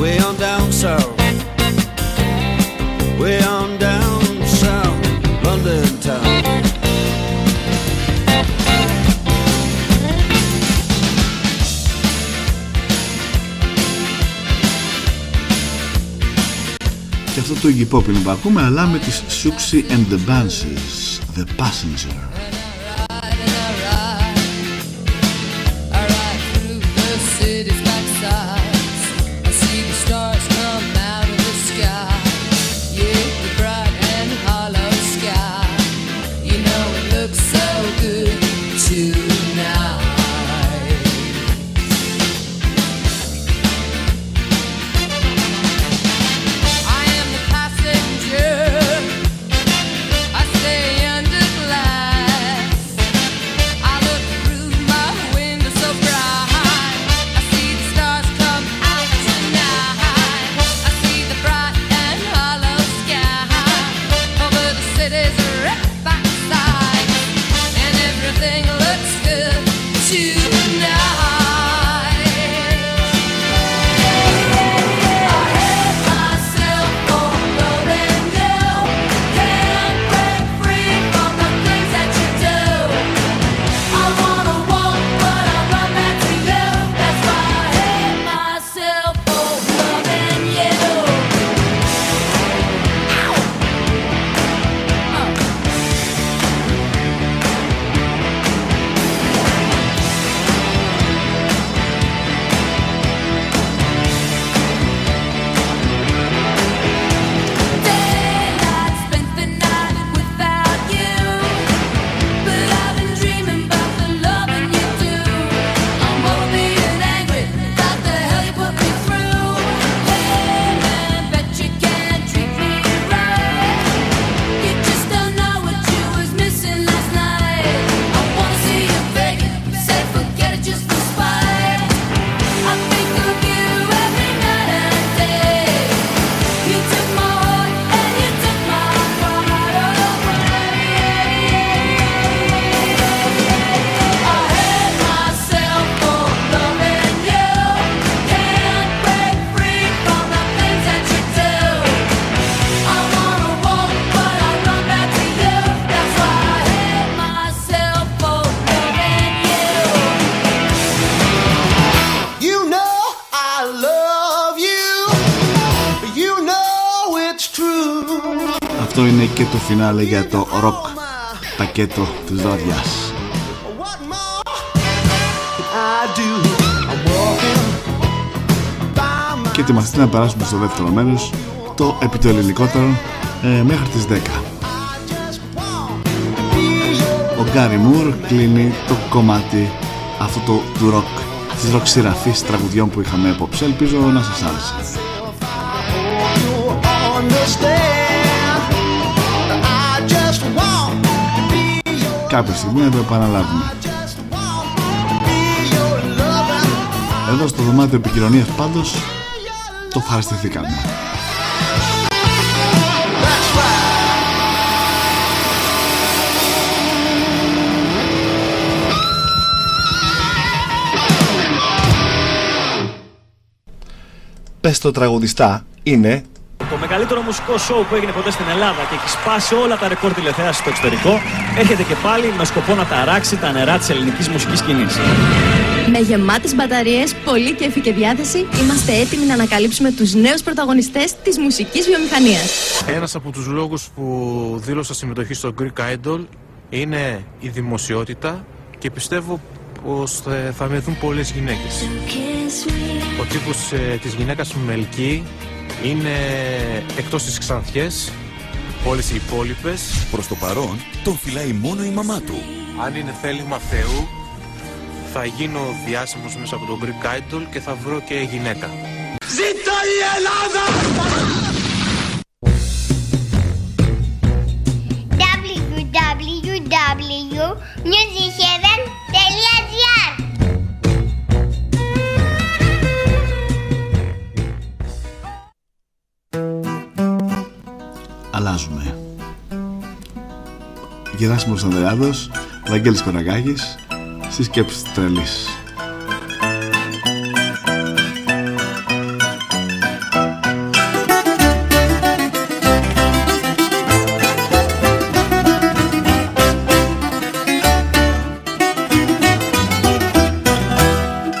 Way on down south. Way on down south, London town. Και αυτό το Iggy Pop είναι που ακούμε, αλλά με τις Suxy and the Banshees, The Passenger. Το φινάλε για το rock πακέτο της βραδιάς. I do. I'm walking by my Και ετοιμαστείτε να περάσουμε στο δεύτερο μέρος, το επί το ελληνικότερο, ε, μέχρι τις 10. Ο Γκάρι Μουρ κλείνει το κομμάτι αυτό το του ροκ της ροκ σειραφής τραγουδιών που είχαμε απόψε. Ελπίζω να σας άρεσε. understand. Κάποια στιγμή να το επαναλάβουμε. Εδώ στο δωμάτιο επικοινωνίας πάντως το ευχαριστηθήκαμε. Πες το τραγουδιστά είναι Το μεγαλύτερο μουσικό σοου που έγινε ποτέ στην Ελλάδα και έχει σπάσει όλα τα ρεκόρ τηλεθέασης στο εξωτερικό, έρχεται και πάλι με σκοπό να ταράξει τα νερά της ελληνικής μουσικής σκηνής. Με γεμάτες μπαταρίες, πολύ κέφι και διάθεση, είμαστε έτοιμοι να ανακαλύψουμε τους νέους πρωταγωνιστές της μουσικής βιομηχανίας. Ένας από τους λόγους που δήλωσα συμμετοχή στο Greek Idol είναι η δημοσιότητα και πιστεύω πως ε, θα με δουν πολλές γυναίκες. Ο τύπος ε, της γυναίκας Μελκή είναι εκτός της Ξανθιές, όλες οι υπόλοιπες. Προς το παρόν, τον φυλάει μόνο η μαμά του. Αν είναι θέλημα Θεού, θα γίνω διάσημος μέσα από το Greek Idol και θα βρω και γυναίκα. Ζήτω η Ελλάδα! www.musicheaven.gr Γεράσιμος Ανδρεάδος, Βαγγέλης Κοραγάκης, στις σκέψεις της τρελής.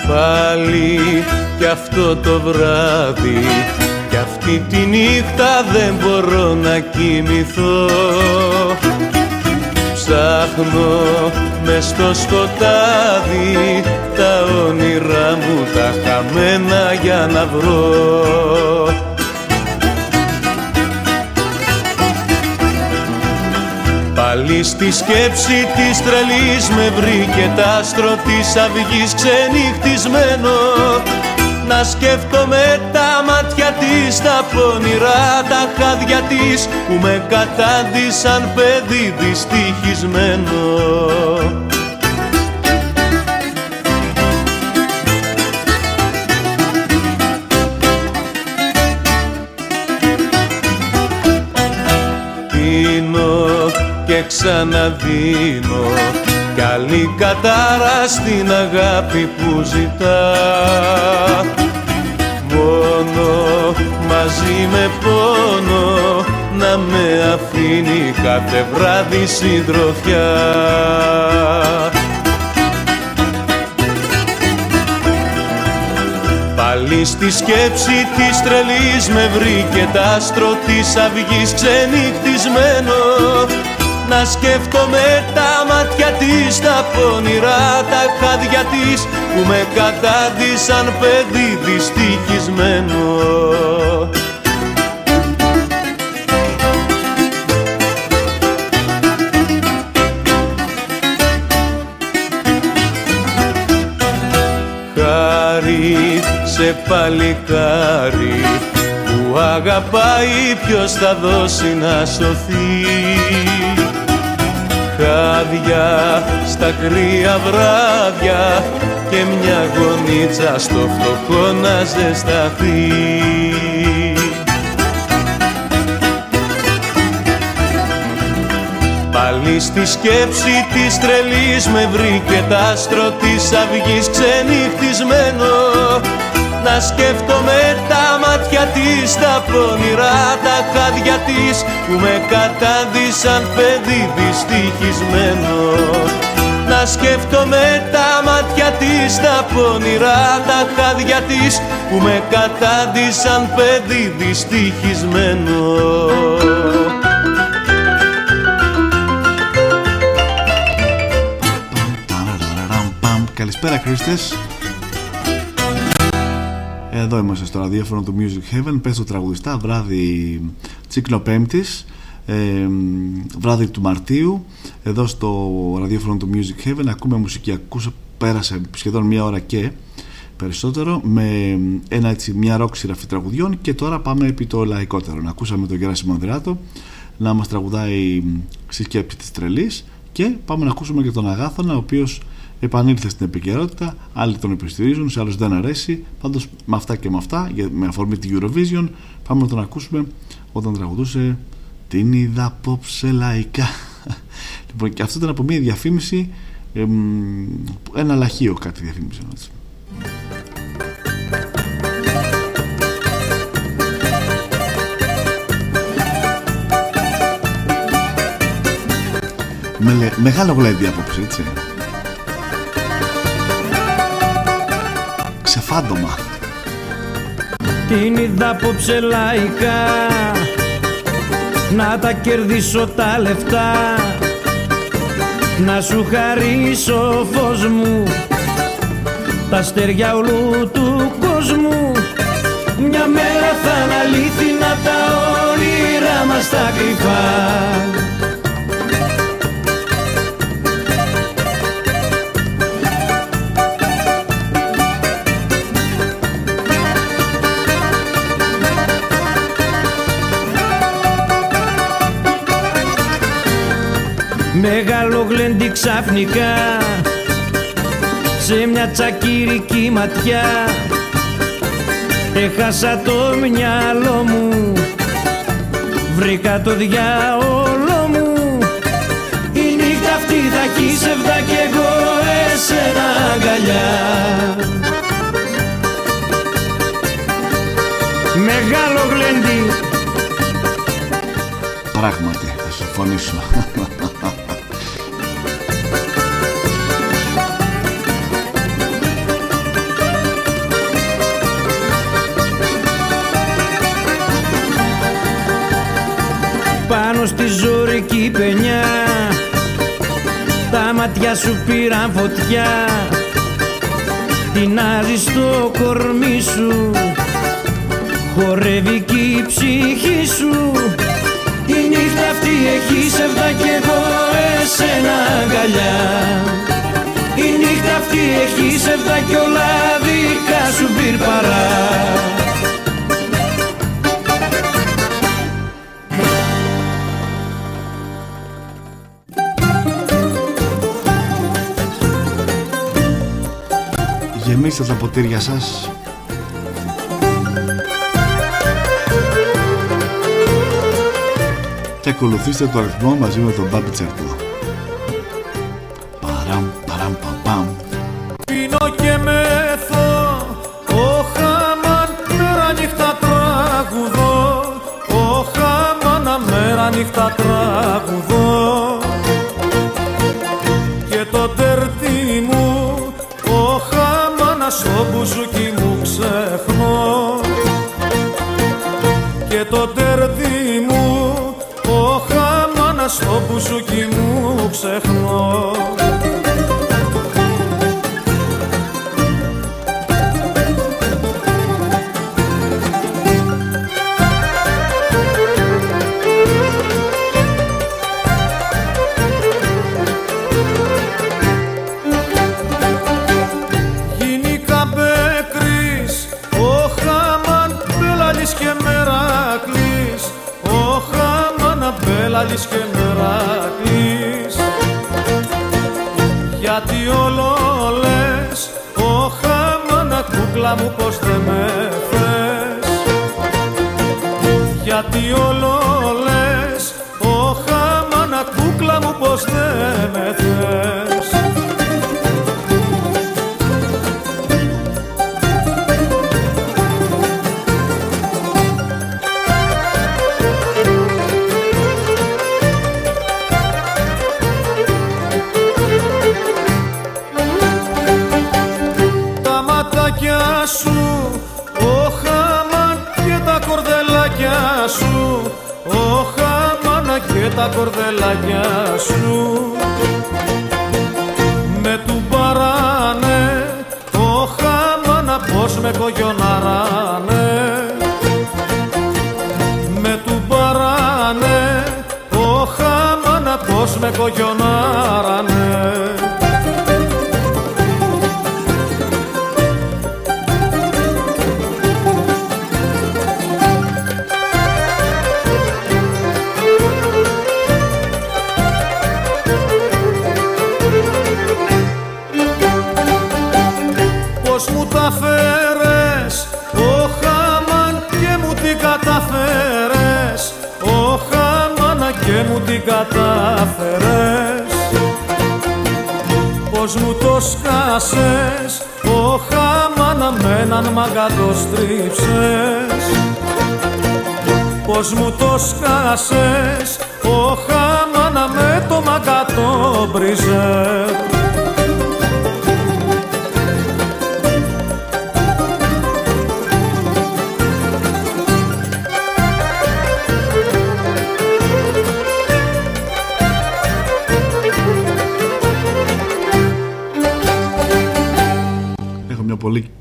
Πάλι κι αυτό το βράδυ κι αυτή τη νύχτα δεν μπορώ να κοιμηθώ Ψάχνω μες στο σκοτάδι. Τα όνειρά μου τα χαμένα για να βρω. Πάλι στη σκέψη της τρελής με βρήκε τ' άστρο της αυγής ξενυχτισμένο. Να σκέφτομαι τα μάτια της, τα πονηρά τα χάδια της που με κατάντησαν παιδί δυστυχισμένο. Πίνω και ξαναδίνω Καλή κατάρα στην αγάπη που ζητά Μόνο μαζί με πόνο Να με αφήνει κάθε βράδυ συντροφιά. Πάλι στη σκέψη της τρελής με βρήκε τ' άστρο της αυγής ξενυχτισμένο. Να σκέφτομαι τα μάτια της, τα πονηρά τα χάδια της που με κατάντησαν παιδί δυστυχισμένο. Χάρη σε παλικάρι που αγαπάει ποιος θα δώσει να σωθεί χάδια στα κρύα βράδια και μια γονίτσα στο φτωχό να ζεσταθεί. Πάλι στη σκέψη της τρελής με βρήκε τ' άστρο της αυγής ξενυχτισμένο να σκέφτομαι τα μάτια της τα πονηρά τα χάδια της που με κατάντησαν παιδί δυστυχισμένος. Να σκέφτομαι τα μάτια της τα πονηρά τα χάδια της που με κατάντησαν παιδί δυστυχισμένος. Καλησπέρα Χρήστες. Εδώ είμαστε στο ραδιόφωνο του Music Heaven. Πες το τραγουδιστά, βράδυ τσίκλοπέμπτης, ε, βράδυ του Μαρτίου. Εδώ στο ραδιόφωνο του Music Heaven ακούμε μουσική. Ακούσα, πέρασε σχεδόν μία ώρα και περισσότερο με ένα, έτσι, μια ροκ σειραφή τραγουδιών και τώρα πάμε επί το λαϊκότερο. Να ακούσαμε τον Γεράσιμο Ανδρεάτο να μας τραγουδάει στη σκέψη της τρελής και πάμε να ακούσουμε και τον Αγάθωνα ο οποίος επανήλθε στην επικαιρότητα άλλοι τον υποστηρίζουν, σε άλλους δεν αρέσει. Πάντως με αυτά και με αυτά για- με αφορμή τη Eurovision πάμε να τον ακούσουμε όταν τραγουδούσε την είδα απόψε λαϊκά *laughs* λοιπόν και αυτό ήταν από μια διαφήμιση εμ, ένα λαχείο κάτι διαφήμιση έτσι. Με, λε- μεγάλο γλέντι απόψε έτσι Ξεφάντωμα Την είδα απόψε λαϊκά Να τα κερδίσω τα λεφτά. Να σου χαρίσω φως μου. Τα αστέρια όλου του κόσμου. Μια μέρα θα είναι αλήθινα τα όνειρά μας τα κρυφά Μεγάλο γλέντι ξαφνικά Σε μια τσακυρική ματιά. Έχασα το μυαλό μου Βρήκα το διάολο μου. Η νύχτα αυτή θα κύσευτα κι εγώ εσένα αγκαλιά. Μεγάλο γλέντι Πράγματι θα συμφωνήσω πάνω στη ζωρική πενιά τα μάτια σου πήραν φωτιά. Τεινάζει στο κορμί σου. Χορεύει κι η ψυχή σου. Τη νύχτα αυτή έχει σεβδά κι εγώ εσένα αγκαλιά. Η νύχτα αυτή έχει σεβδά κι όλα δικά σου πυρπαρά Γεμίστε τα ποτήρια σας και ακολουθήστε το αριθμό μαζί με τον Μπάμπι Τσέρτο. Ο χάμαν και τα κορδελάκια σου. Ο χάμαν και τα κορδελάκια σου. Με του παράνε πως με κογιοναράνε Με του παράνε ο χαμάνα πως με κογιοναράνε κατάφερες. Πώς μου το σκάσες ο Χάμανα με έναν μαγκα το στρίψες Πώς μου το σκάσες ο Χάμανα με το μαγκα το μπριζες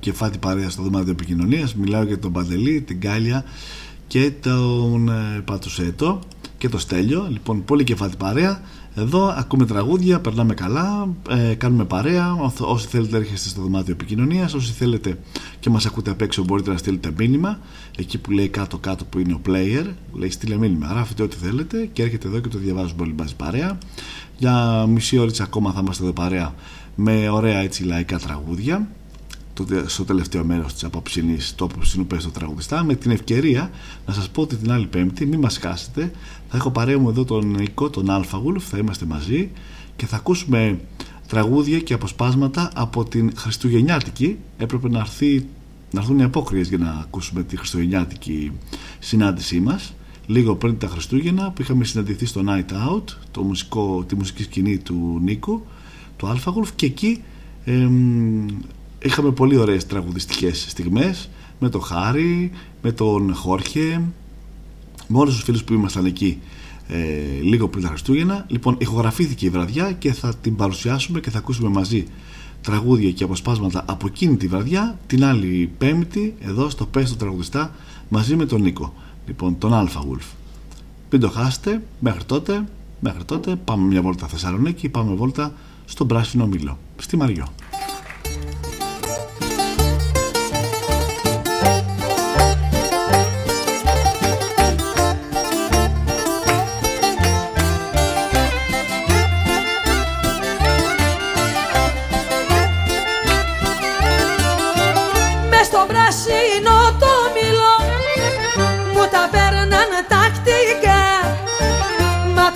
κεφάτη παρέα στο δωμάτιο επικοινωνίας. Μιλάω για τον Παντελή, την Κάλια και τον ε, Πατουσέτο και το Στέλιο. Λοιπόν, πολύ κεφάτη παρέα. Εδώ ακούμε τραγούδια, περνάμε καλά, ε, κάνουμε παρέα. Όθ- Όσοι θέλετε, έρχεστε στο δωμάτιο επικοινωνίας. Όσοι θέλετε και μας ακούτε απ' έξω, μπορείτε να στείλετε μήνυμα. Εκεί που λέει κάτω-κάτω που είναι ο player, λέει στείλε μήνυμα. Γράφετε ό,τι θέλετε και έρχεται εδώ και το διαβάζουμε όλοι μαζί παρέα. Για μισή ώρα ακόμα θα είμαστε εδώ παρέα με ωραία έτσι λαϊκά τραγούδια το, τε- στο τελευταίο μέρος της απόψινής του απόψινου πες στο τραγουδιστά με την ευκαιρία να σας πω ότι την άλλη πέμπτη μην μας χάσετε θα έχω παρέα μου εδώ τον Νικό τον Αλφαγούλφ θα είμαστε μαζί και θα ακούσουμε τραγούδια και αποσπάσματα από την Χριστουγεννιάτικη. Έπρεπε να, έρθει, να έρθουν οι απόκριες για να ακούσουμε τη Χριστουγεννιάτικη συνάντησή μας. Λίγο πριν τα Χριστούγεννα που είχαμε συναντηθεί στο Night Out το μουσικό, τη μουσική σκηνή του Νίκου του Αλφαγούλφ και εκεί εμ, είχαμε πολύ ωραίες τραγουδιστικές στιγμές με τον Χάρη, με τον Χόρχε. Με όλους τους φίλους που ήμασταν εκεί ε, λίγο πριν τα Χριστούγεννα. Λοιπόν ηχογραφήθηκε η βραδιά και θα την παρουσιάσουμε και θα ακούσουμε μαζί τραγούδια και αποσπάσματα από εκείνη τη βραδιά την άλλη πέμπτη εδώ στο Πες το Τραγουδιστά μαζί με τον Νίκο. Λοιπόν τον Αλφα Wolf μην το χάσετε. Μέχρι τότε, μέχρι τότε πάμε μια βόλτα Θεσσαλονίκη πάμε βόλτα στον Πράσινο Μήλο στη Μαριό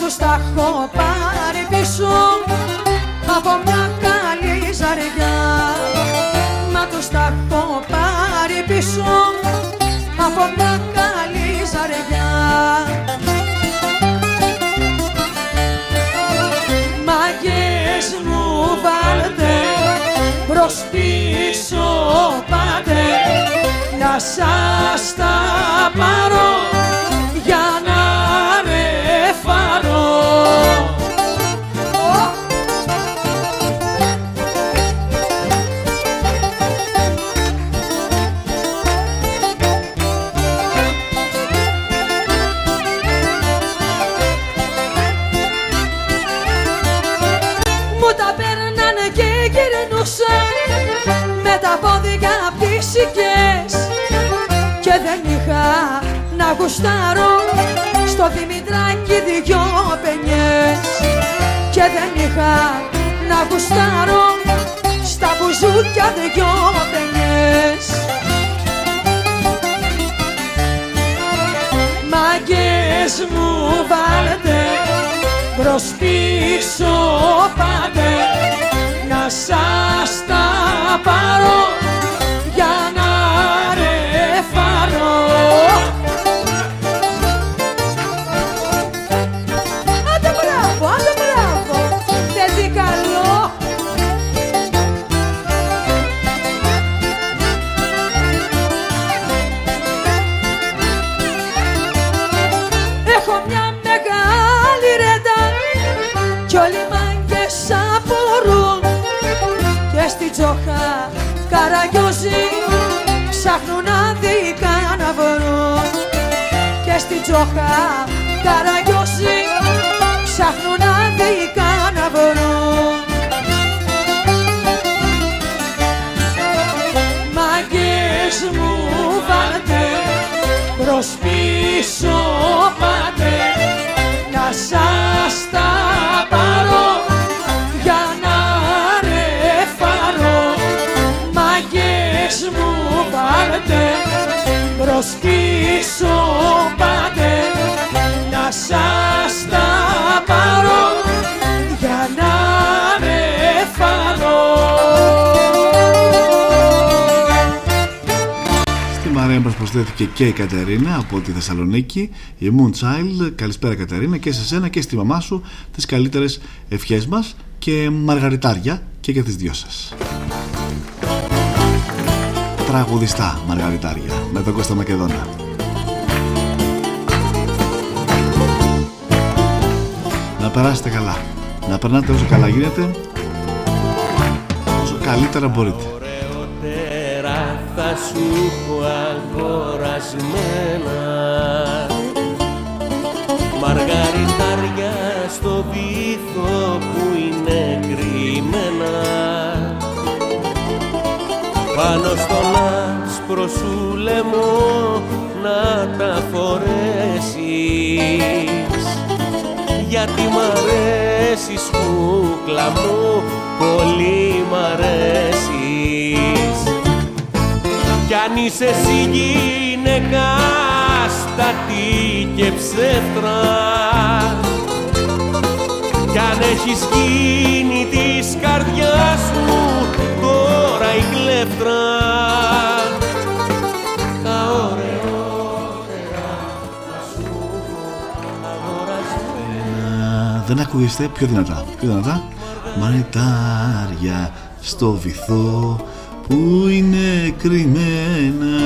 Μα τους τα έχω πάρει πίσω. Από μια καλή ζαριά. Μα τους τα έχω πάρει πίσω. Από μια καλή ζαριά. Μάγκες μου βάλτε Προς πίσω πάτε. Να σας τα πάρω γουστάρω Στο Δημητράκι δυο πενιές Και δεν είχα να γουστάρω Στα μπουζούκια δυο πενιές Μάγκες μου βάλετε Προς πίσω πάτε Να σας τα πάρω Για να το είχα καραγιώσει ψάχνουν αδικά να βρουν. Μάγκες μου βάλτε προς πίσω πάτε να σας τα πάρω για να ρεφάρω. Μάγκες μου βάλτε προς πίσω πάτε να σας τα πάρω για να ρεφάρω Στη Μαρία μας προσθέθηκε και η Κατερίνα από τη Θεσσαλονίκη η Moonchild, καλησπέρα Κατερίνα και σε σένα και στη μαμά σου τις καλύτερες ευχές μας και μαργαριτάρια και για τις δυο σας Τραγουδιστά μαργαριτάρια με τον Κώστα Μακεδόνα. Να περάσετε καλά. Να περνάτε όσο καλά γίνεται Όσο καλύτερα μπορείτε. Τέρα θα σου έχω αγορασμένα. Μαργαριτάρια στο βυθό που Πάνω στον άσπρο σου λαιμό να τα φορέσεις. Γιατί μ' αρέσεις κούκλα μου, πολύ μ' αρέσεις. Κι αν είσαι εσύ γυναίκα στατή και ψεύτρα. Κι αν έχεις γίνει της καρδιάς μου τώρα η κλέφτρα. Τα ωραιότερα θα σου έχω αγορασμένα Α, δεν ακούγεστε πιο δυνατά πιο δυνατά. Μανιτάρια στο βυθό που είναι κρυμμένα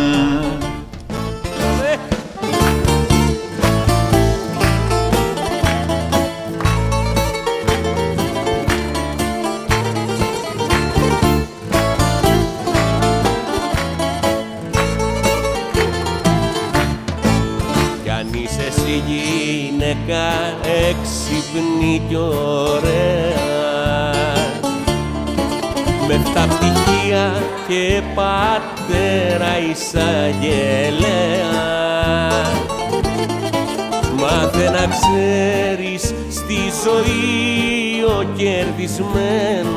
κερδισμένος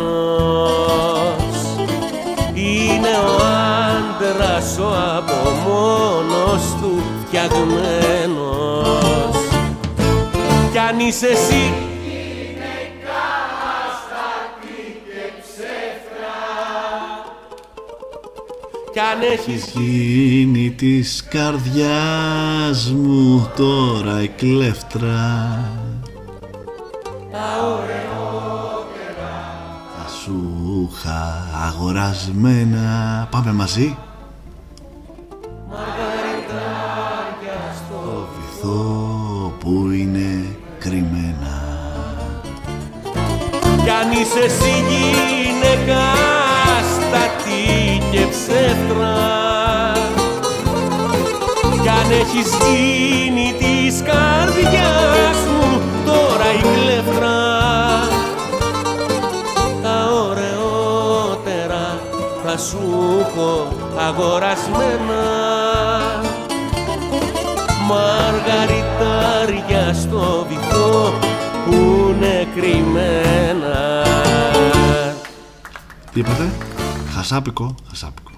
είναι ο άντρας ο από μόνος του φτιαγμένος. Κι αν είσαι εσύ κι αν έχεις γίνει της καρδιάς μου τώρα η κλέφτρα αγορασμένα. Πάμε μαζί. Μαργαριτάρια στο βυθό που είναι κρυμμένα. Κι αν είσαι εσύ γυναίκα στατή και ψεύτρα. Κι αν έχεις γίνει σου έχω αγορασμένα. Μαργαριτάρια στο βυθό που είναι κρυμμένα. Τι είπατε; Χασάπικο χασάπικο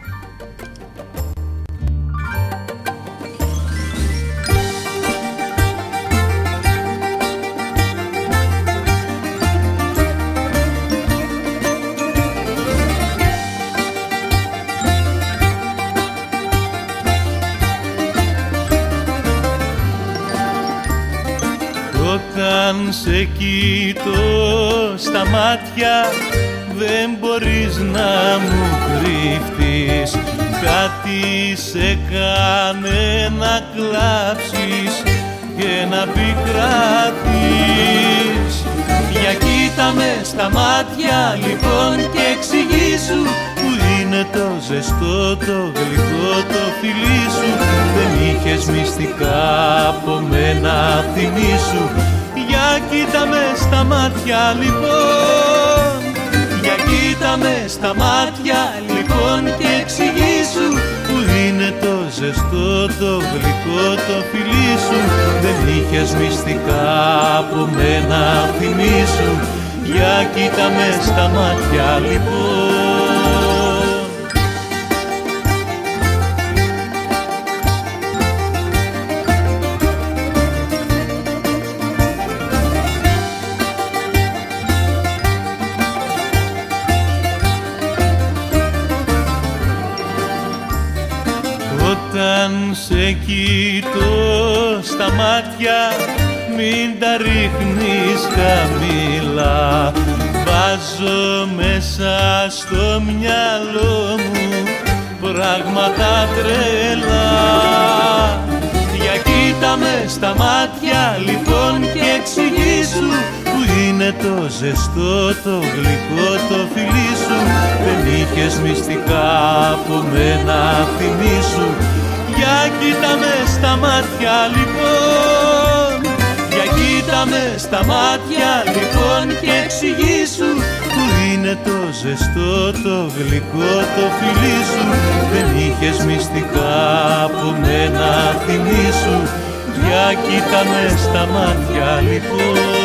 στα μάτια λοιπόν και εξηγήσου Που είναι το ζεστό, το γλυκό, το φιλί σου. Δεν είχες είχες μυστικά από μένα θυμίσου Για κοίτα με στα μάτια λοιπόν. Για κοίτα με στα μάτια λοιπόν και εξηγήσου Που είναι το ζεστό, το γλυκό, το φιλί σου. Δεν είχες μυστικά από μένα θυμίσου Για κοίτα με στα μάτια λοιπόν. Όταν σε κοιτώ στα μάτια μην τα ρίχνεις χαμηλά Βάζω μέσα στο μυαλό μου πράγματα τρελά. Για κοίτα με στα μάτια λοιπόν και εξηγήσου Που είναι το ζεστό, το γλυκό, το φιλί σου. Δεν είχες μυστικά από μένα θυμίσου Για κοίτα με στα μάτια λοιπόν Για κοίτα με στα μάτια λοιπόν και εξηγήσου Που είναι το ζεστό, το γλυκό, το φιλί σου. Δεν είχες μυστικά από μένα θυμίσου Για κοίτα με στα μάτια λοιπόν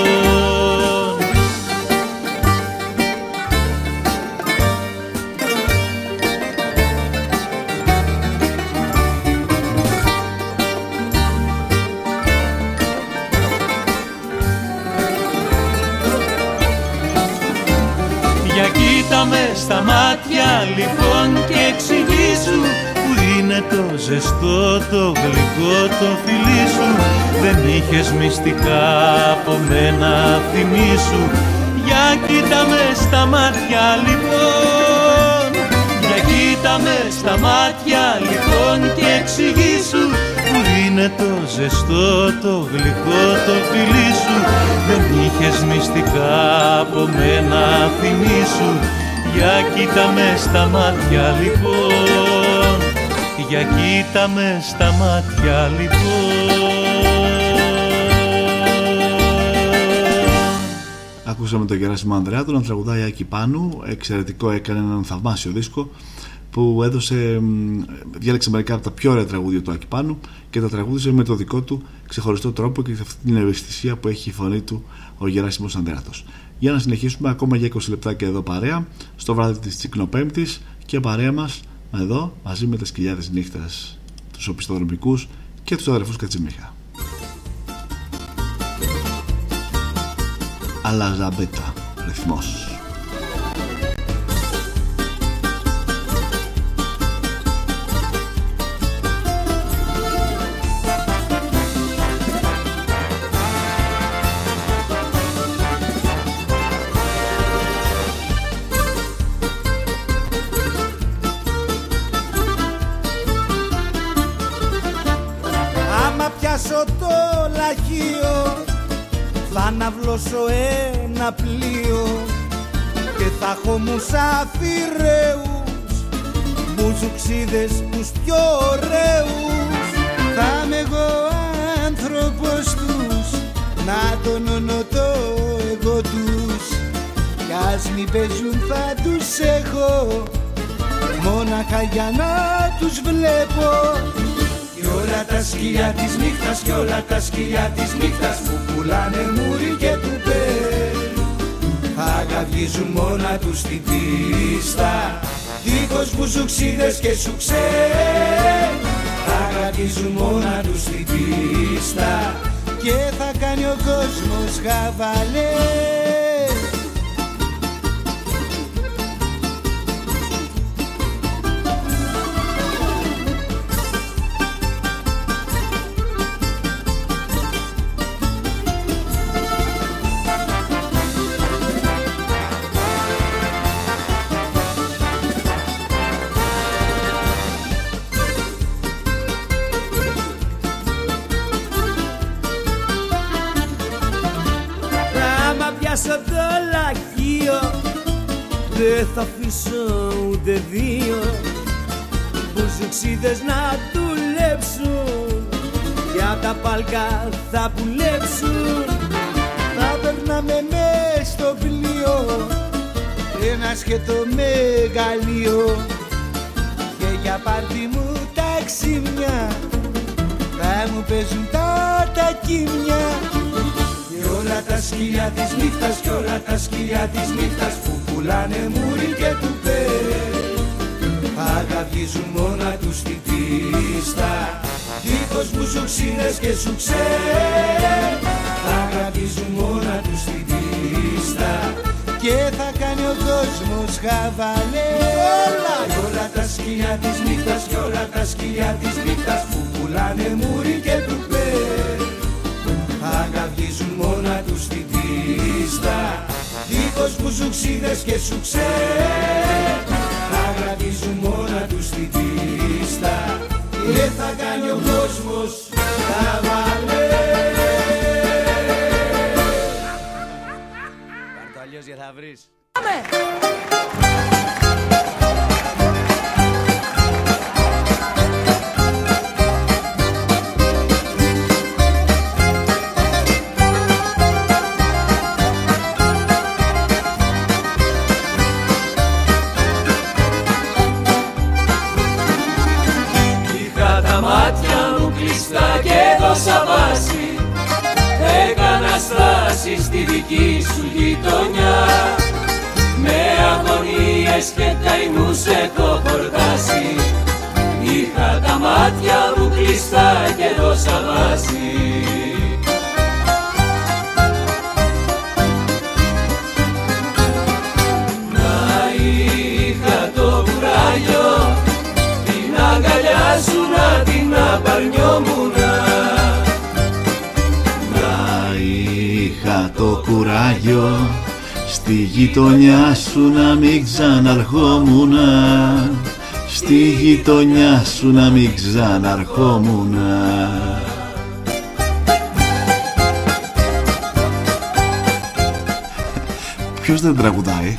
στα μάτια λοιπόν και εξηγήσου Που είναι το ζεστό, το γλυκό, το φιλί σου. Δεν είχες μυστικά από μένα θυμίσου Για κοίτα με στα μάτια λοιπόν. Για κοίτα με στα μάτια λοιπόν και εξηγήσου Που είναι το ζεστό, το γλυκό, το φιλί σου. Δεν είχες μυστικά από μένα θυμίσου Για κοίτα με στα μάτια λοιπόν Για κοίτα με στα μάτια λοιπόν Ακούσαμε τον Γεράσιμο Ανδρεάτο να τραγουδάει Άκη Πάνου. Εξαιρετικό έκανε έναν θαυμάσιο δίσκο που έδωσε, μ, διάλεξε μερικά από τα πιο ωραία τραγούδια του Άκη Πάνου και τα τραγούδισε με το δικό του ξεχωριστό τρόπο και αυτή την ευαισθησία που έχει η φωνή του ο Γεράσιμος Ανδρεάτος. Για να συνεχίσουμε ακόμα για 20 λεπτάκια εδώ παρέα στο βράδυ της Τσικνοπέμπτης και παρέα μας εδώ μαζί με τα σκυλιάδες νύχτας τους οπισθοδρομικούς και τους αδερφούς Κατσιμίχα. Αλαζαμπέτα ρυθμός. Θα αναβλώσω ένα πλοίο και θα έχω μουσαφιρέους μουζουξίδες τους πιο ωραίους. Θα είμαι εγώ άνθρωπος τους να τονώνω το εγώ τους. Κι ας μην παίζουν θα τους έχω μόναχα για να τους βλέπω. κι όλα τα σκυλιά της νύχτας κι όλα τα σκυλιά της νύχτας που πουλάνε μουρι και κουπέ αγαυγίζουν μόνα τους στην πίστα δίχως μπουζουξίδες και σουξέ αγαυγίζουν μόνα τους στην πίστα και θα κάνει ο κόσμος χαβαλέ Άμα πιάσω το λαχείο Δεν θα αφήσω ούτε δύο. Μπουζουξίδες να δουλέψουν. Απ' τα παλκά θα πουλέψουν. Θα περνάμε μες στο πλοίο. Ένα σκέτο μεγαλείο. Και για πάρτι μου τα ξύμια. Θα μου παίζουν τα τακίμια Και όλα τα σκυλιά της νύχτας Και όλα τα σκυλιά της νύχτας Που πουλάνε μουρι και του Αγαβγίζουν μόνα τους στην πίστα Δίχως μπουζουξίνες και σουξέ Αγαβγίζουν μόνα τους στην πίστα Και θα κάνει ο κόσμος χαβαλέ. Όλα, Κι όλα τα σκυλιά της νύχτας Κι όλα τα σκυλιά της νύχτας Που πουλάνε μουρι και του πίστα Δίχως μπουζουξίνες και σουξέ θα κρατήσουν μόνα τους την πίστα και θα κάνει ο κόσμος χαβαλέ. Πάρ' το αλλιώς για θα βρεις. Είχα και δώσα βάση Έκανα στάση στη δική σου γειτονιά. Με αγωνίες και καημούς έχω χορτάσει. Είχα τα μάτια μου κλειστά και δώσα βάση Να είχα το κουράγιο την αγκαλιά σου να την απαρνιόμουνα κουράγιο Στη γειτονιά σου να μην ξαναρχόμουνα. Στη γειτονιά σου να μην ξαναρχόμουνα. Ποιος δεν τραγουδάει;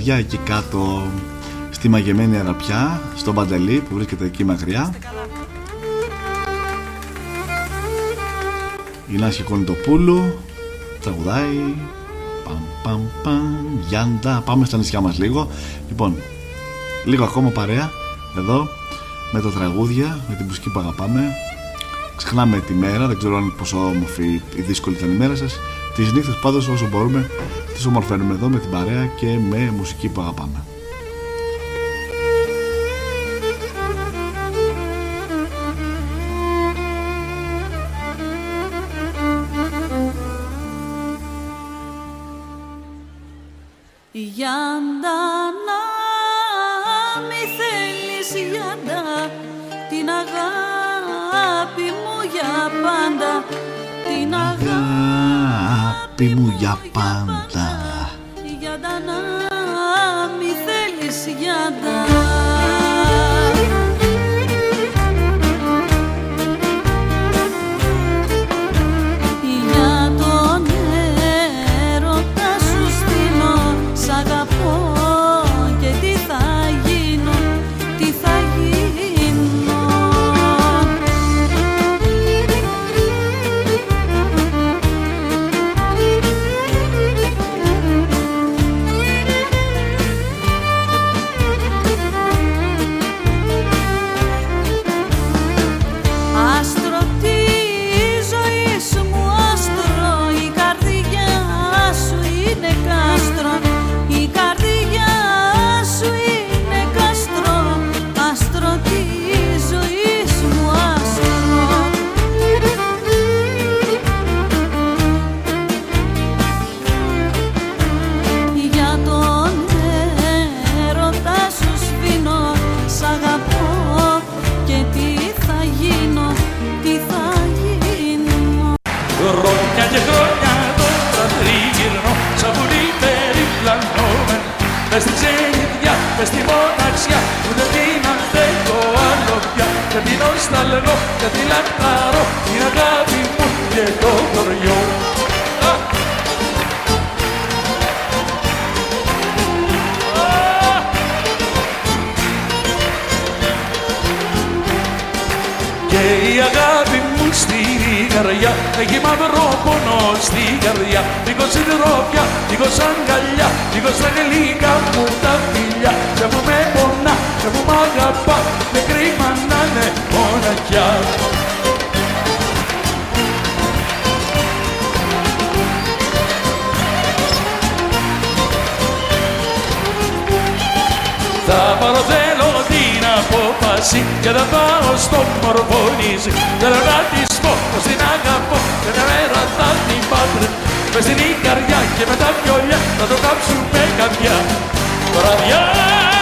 Παιδιά εκεί κάτω στη μαγεμένη αραπιά, στο Παντελή που βρίσκεται εκεί μακριά. Η Νάσχη Κονιτοπούλου τραγουδάει. Παμ, παμ, παμ, Γιάντα. Πάμε στα νησιά μας λίγο. Λοιπόν, λίγο ακόμα παρέα εδώ με τα τραγούδια, με την μουσική που αγαπάμε. Ξεχνάμε τη μέρα, δεν ξέρω αν είναι πόσο όμορφη ή δύσκολη ήταν η μέρα σας. Τις νύχτες πάντως όσο μπορούμε τις ομορφαίνουμε εδώ με την παρέα και με μουσική που αγαπάμε. Γιάντα να μη θέλεις γιάντα Την αγάπη μου για πάντα Την Αγάπη μου για πάντα την νοσταλγώ, και την λαχταρώ την αγάπη μου και το χωριό Α! Και η αγάπη μου στη καρδιά έχει μαύρο πόνο στη καρδιά. Λίγο συντροφιά, λίγο αγκαλιά, λίγο στα γλυκά μου τα φιλιά. Και που με πονά, και που μ' αγαπά, με κρίμα να είναι μοναχιά Θα πάρω θέλω την απόφαση και θα πάω στο μορφωνίζει Θέλω να της πω πως την αγαπώ και μια μέρα θα την πάτρε Μες στην καρδιά και με τα βιολιά θα το κάψουμε καρδιά βραδιά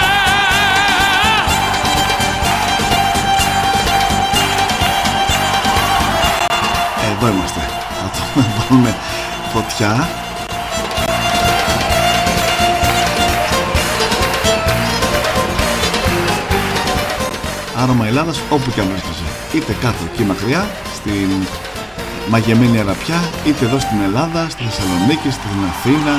Εδώ είμαστε. Θα το βάλουμε φωτιά. Άρωμα Ελλάδας όπου και αν βρίσκεσαι. Είτε κάτω εκεί μακριά Στην μαγεμένη Αραπιά Είτε εδώ στην Ελλάδα, στη Θεσσαλονίκη, στην Αθήνα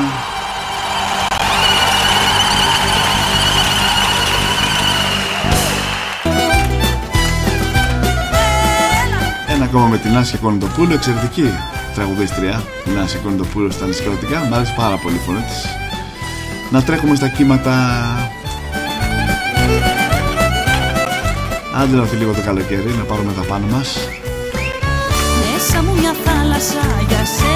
ακόμα με την Άσια Κονιτοπούλου, εξαιρετική τραγουδίστρια την Άσια Κονιτοπούλου στα νησικρατικά. Μ' άρεσε πάρα πολύ η φωνή της. Να τρέχουμε στα κύματα. Άντε να έρθει λίγο το καλοκαίρι, να πάρουμε τα πάνω μας. Μέσα μου μια θάλασσα για σένα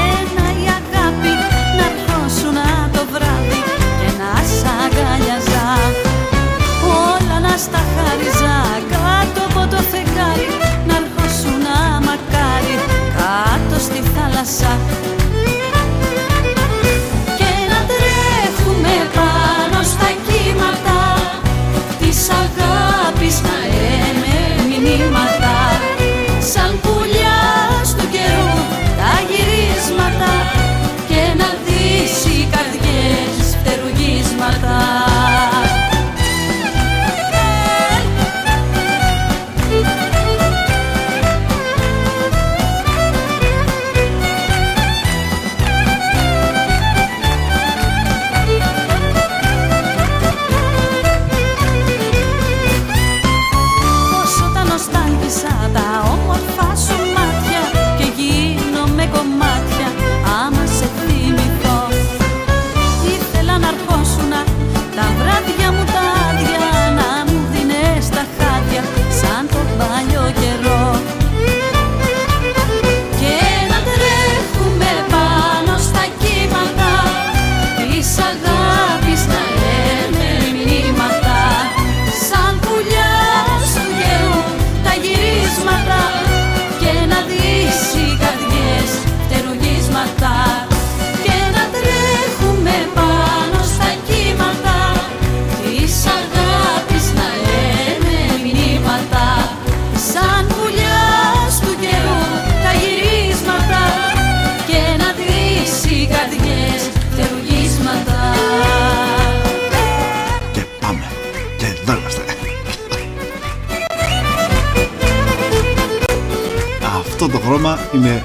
χρώμα είναι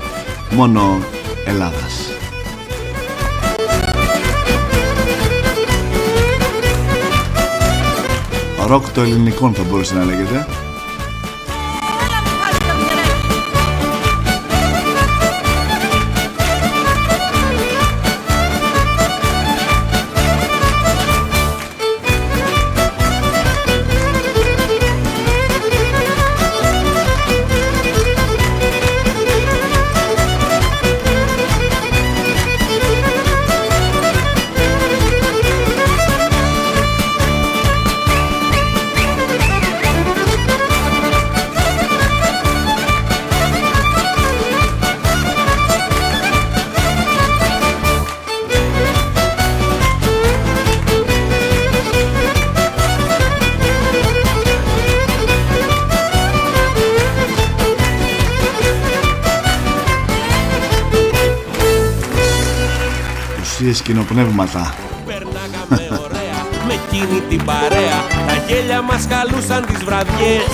μόνο Ελλάδας. Ροκ το ελληνικό θα μπορούσε να λέγεται. Ουσίες κοινοπνεύματα. με εκείνη την παρέα. Τα γέλια μας καλούσαν τις βραδιές.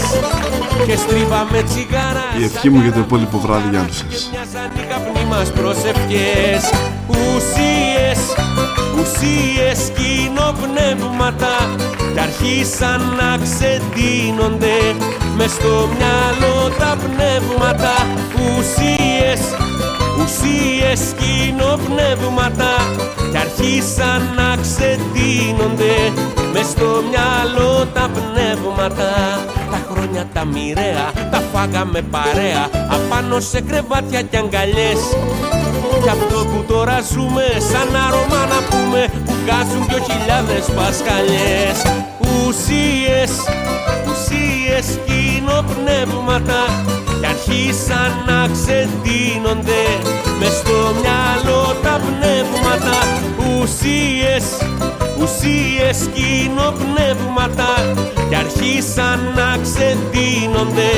Και στρίβαμε τσιγάρα Η ευχή μου για το υπόλοιπο βράδυ για όλους σας. Μοιάζαν οι καπνοί μας προσευχές Ουσίες, ουσίες κοινοπνεύματα. Κι αρχίσαν να ξεντίνονται. Μες στο μυαλό τα πνεύματα. Ουσίες, ουσίες κοινοπνεύματα Κι αρχίσαν να ξεντίνονται Μες στο μυαλό τα πνεύματα. Τα χρόνια τα μοιραία τα φάγαμε παρέα Απάνω σε κρεβάτια κι αγκαλιές. Κι αυτό που τώρα ζούμε σαν άρωμα να πούμε Που βγάζουν δυο χιλιάδες πασχαλιές. Ουσίες, ουσίες κοινοπνεύματα Κι αρχίσαν να ξεντίνονται Μες στο μυαλό τα πνεύματα Ουσίες, ουσίες κοινοπνεύματα Κι αρχίσαν να ξεντίνονται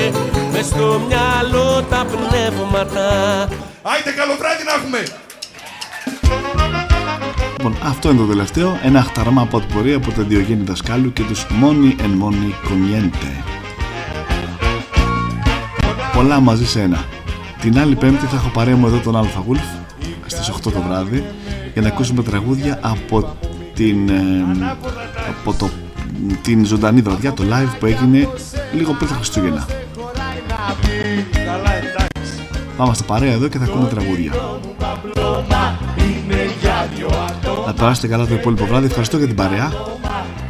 Μες στο μυαλό τα πνεύματα Άιτε καλό βράδυ να έχουμε! Λοιπόν, αυτό είναι το τελευταίο. Ένα χταράμα από την πορεία από τον Διογέννη Δασκάλου και τους Μόνοι εν Μόνοι Κονιέντε. Πολλά μαζί σε ένα. Την άλλη Πέμπτη θα έχω παρέα μου εδώ τον Αλφα Γουλφ στις 8 το βράδυ για να ακούσουμε τραγούδια από την, ε, από το, την ζωντανή βραδιά, το live που έγινε λίγο πριν τα Χριστούγεννα. Θα είμαστε παρέα εδώ και θα ακούμε τραγούδια. Να περάσετε καλά το υπόλοιπο βράδυ. Ευχαριστώ για την παρέα.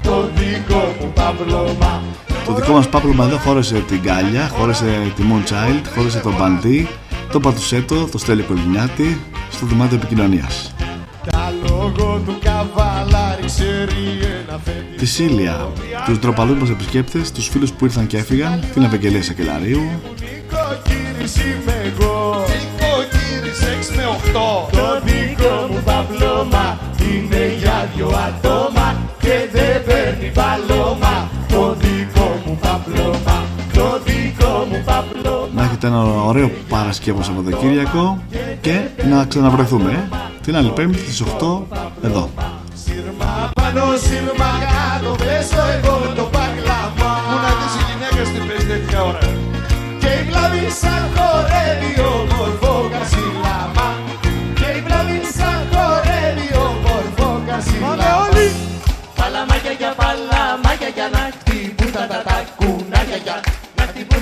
Το δικό μου παύλωμα Το δικό μας πάπλωμα εδώ χώρισε την Γκάλια, χώρισε τη Moonchild, χώρισε τον Μπαντή, τον Πατουσέτο, το Στέλιο Κολυνιάτη, στο δωμάτιο επικοινωνίας. Τα λόγω του καβαλάρι ξέρει ένα φέτη Τη Σίλια, τους ντροπαλούς μας επισκέπτες, τους φίλους που ήρθαν και έφυγαν, την Ευαγγελία Σακελαρίου, Νοικοκύρης είμαι εγώ. Νοικοκύρης 6 με 8 Το δικό μου παυλώμα Είναι για δυο ατόμα Και δεν παίρνει παλώμα Το δικό μου παυλώμα Το δικό μου παυλώμα να έχετε ένα ωραίο Παρασκευό Σαββατοκύριακο και να ξαναβρεθούμε ε, την άλλη Πέμπτη στις 8 εδώ. Σύρμα πάνω σύρμα κάτω Πέσω εγώ το παγκλάμα Μου να δεις η γυναίκα στην πες τέτοια ώρα Και η βλάβη σαν χορεύει όμορφο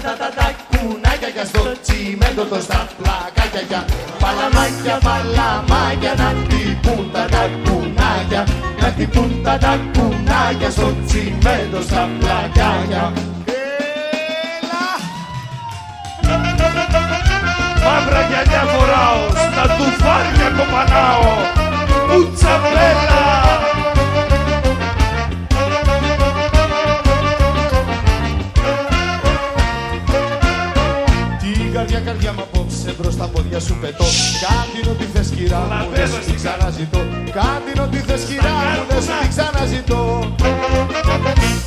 τα τα τα κουνάκια για στο τσιμέντο το στα πλακάκια για Παλαμάκια παλαμάκια να χτυπούν τα τα κουνάκια Να χτυπούν τα τα κουνάκια στο τσιμέντο στα πλακάκια Έλα! Μαύρα γυαλιά φοράω, στα τουφάρια κοπανάω Κουτσαπέλα! Ό,τι θες κυρά μου δεν σου την ξαναζητώ. Κάτι ό,τι θες κυρά μου δεν σου την ξαναζητώ.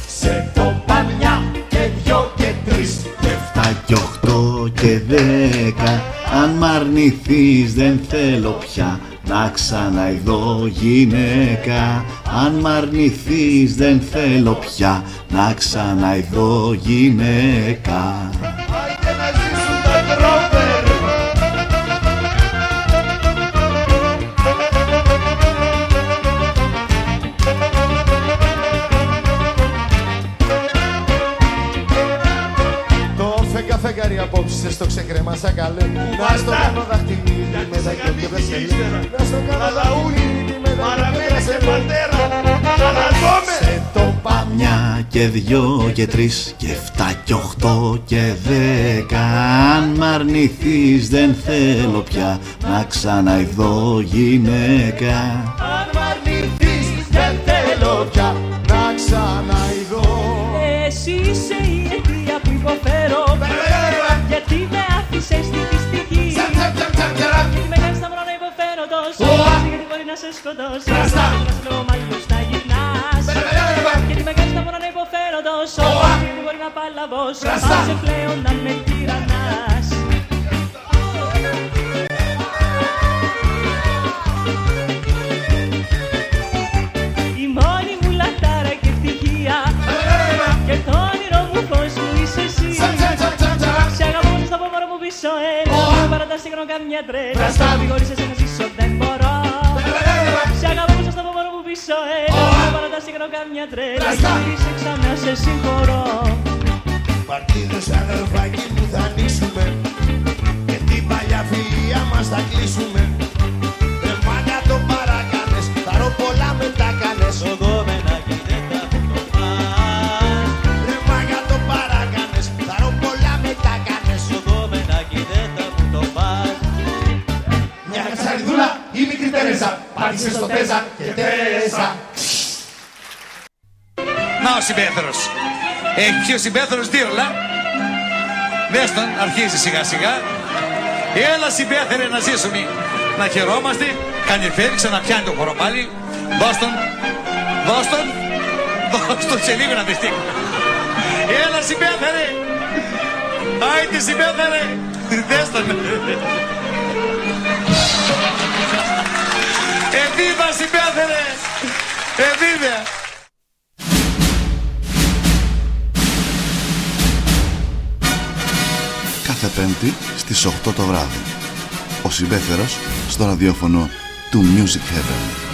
Σε κομπάνια και δυο και τρεις. Και Τα και 8 και 10 Αν μ' αρνηθείς δεν θέλω πια να ξαναειδώ γυναίκα. Αν μ' αρνηθείς δεν θέλω πια να ξαναειδώ γυναίκα και δυο και τρεις και εφτά και οχτώ και δέκα. Αν μ' αρνηθείς δεν θέλω πια να ξαναειδώ γυναίκα. Αν μ' αρνηθείς δεν θέλω πια να ξαναειδώ. Εσύ είσαι η αιτία που υποφέρω. Γιατί με άφησες στη δυστυχή; Γιατί με κάνεις τα μωρά να υποφέρω τόσο. Γιατί μπορεί να σε σκοτώσει παλαβώσω Σε πλέον να με τυραννάς. Η μόνη μου λαχτάρα και ευτυχία Και το όνειρο μου πως μου είσαι εσύ. Σε αγαπώ να στα πω μόνο μου πίσω έλα Με παρατάς και κάνω καμιά τρέλα. Μη χωρίς εσένα ζήσω δεν μπορώ. Σε αγαπώ να στα πω μόνο μου πίσω έλα Με παρατάς και κάνω καμιά τρέλα. Και γύρισε ξανά σε συγχωρώ Παρτίδες αδερφάκι μου θα ανοίξουμε. Και την παλιά φιλία μας θα κλείσουμε. Ρε μάγκα το παρακάνες Θα ρω πολλά με τα κάνες Σοδόμενακι δεν τα το πας. Ρε μάγκα το παρακάνες Θα ρω πολλά με τα κάνες Σοδόμενακι δεν τα το πας. Μια κατσαριδούλα η μικρή Τερέζα Πάτησε στο Τέζα και Τερέζα Να ο συμπέθερος. Έχει πιει ο συμπέθερος δύο λα. Δες τον, αρχίζει σιγά σιγά. Έλα συμπέθερε να ζήσουμε. Να χαιρόμαστε. Κάνει φέρει, ξαναπιάνει το χώρο πάλι. Δώσ' τον. Δώσ' τον. Δώσ' τον σε λίγο να δεχτεί. Έλα συμπέθερε. Άιτε συμπέθερε. Δες τον. Εβίβα συμπέθερε. Εβίβα. Κάθε πέμπτη στις 8 το βράδυ. Ο Συμπέθερος στο ραδιόφωνο του Music Heaven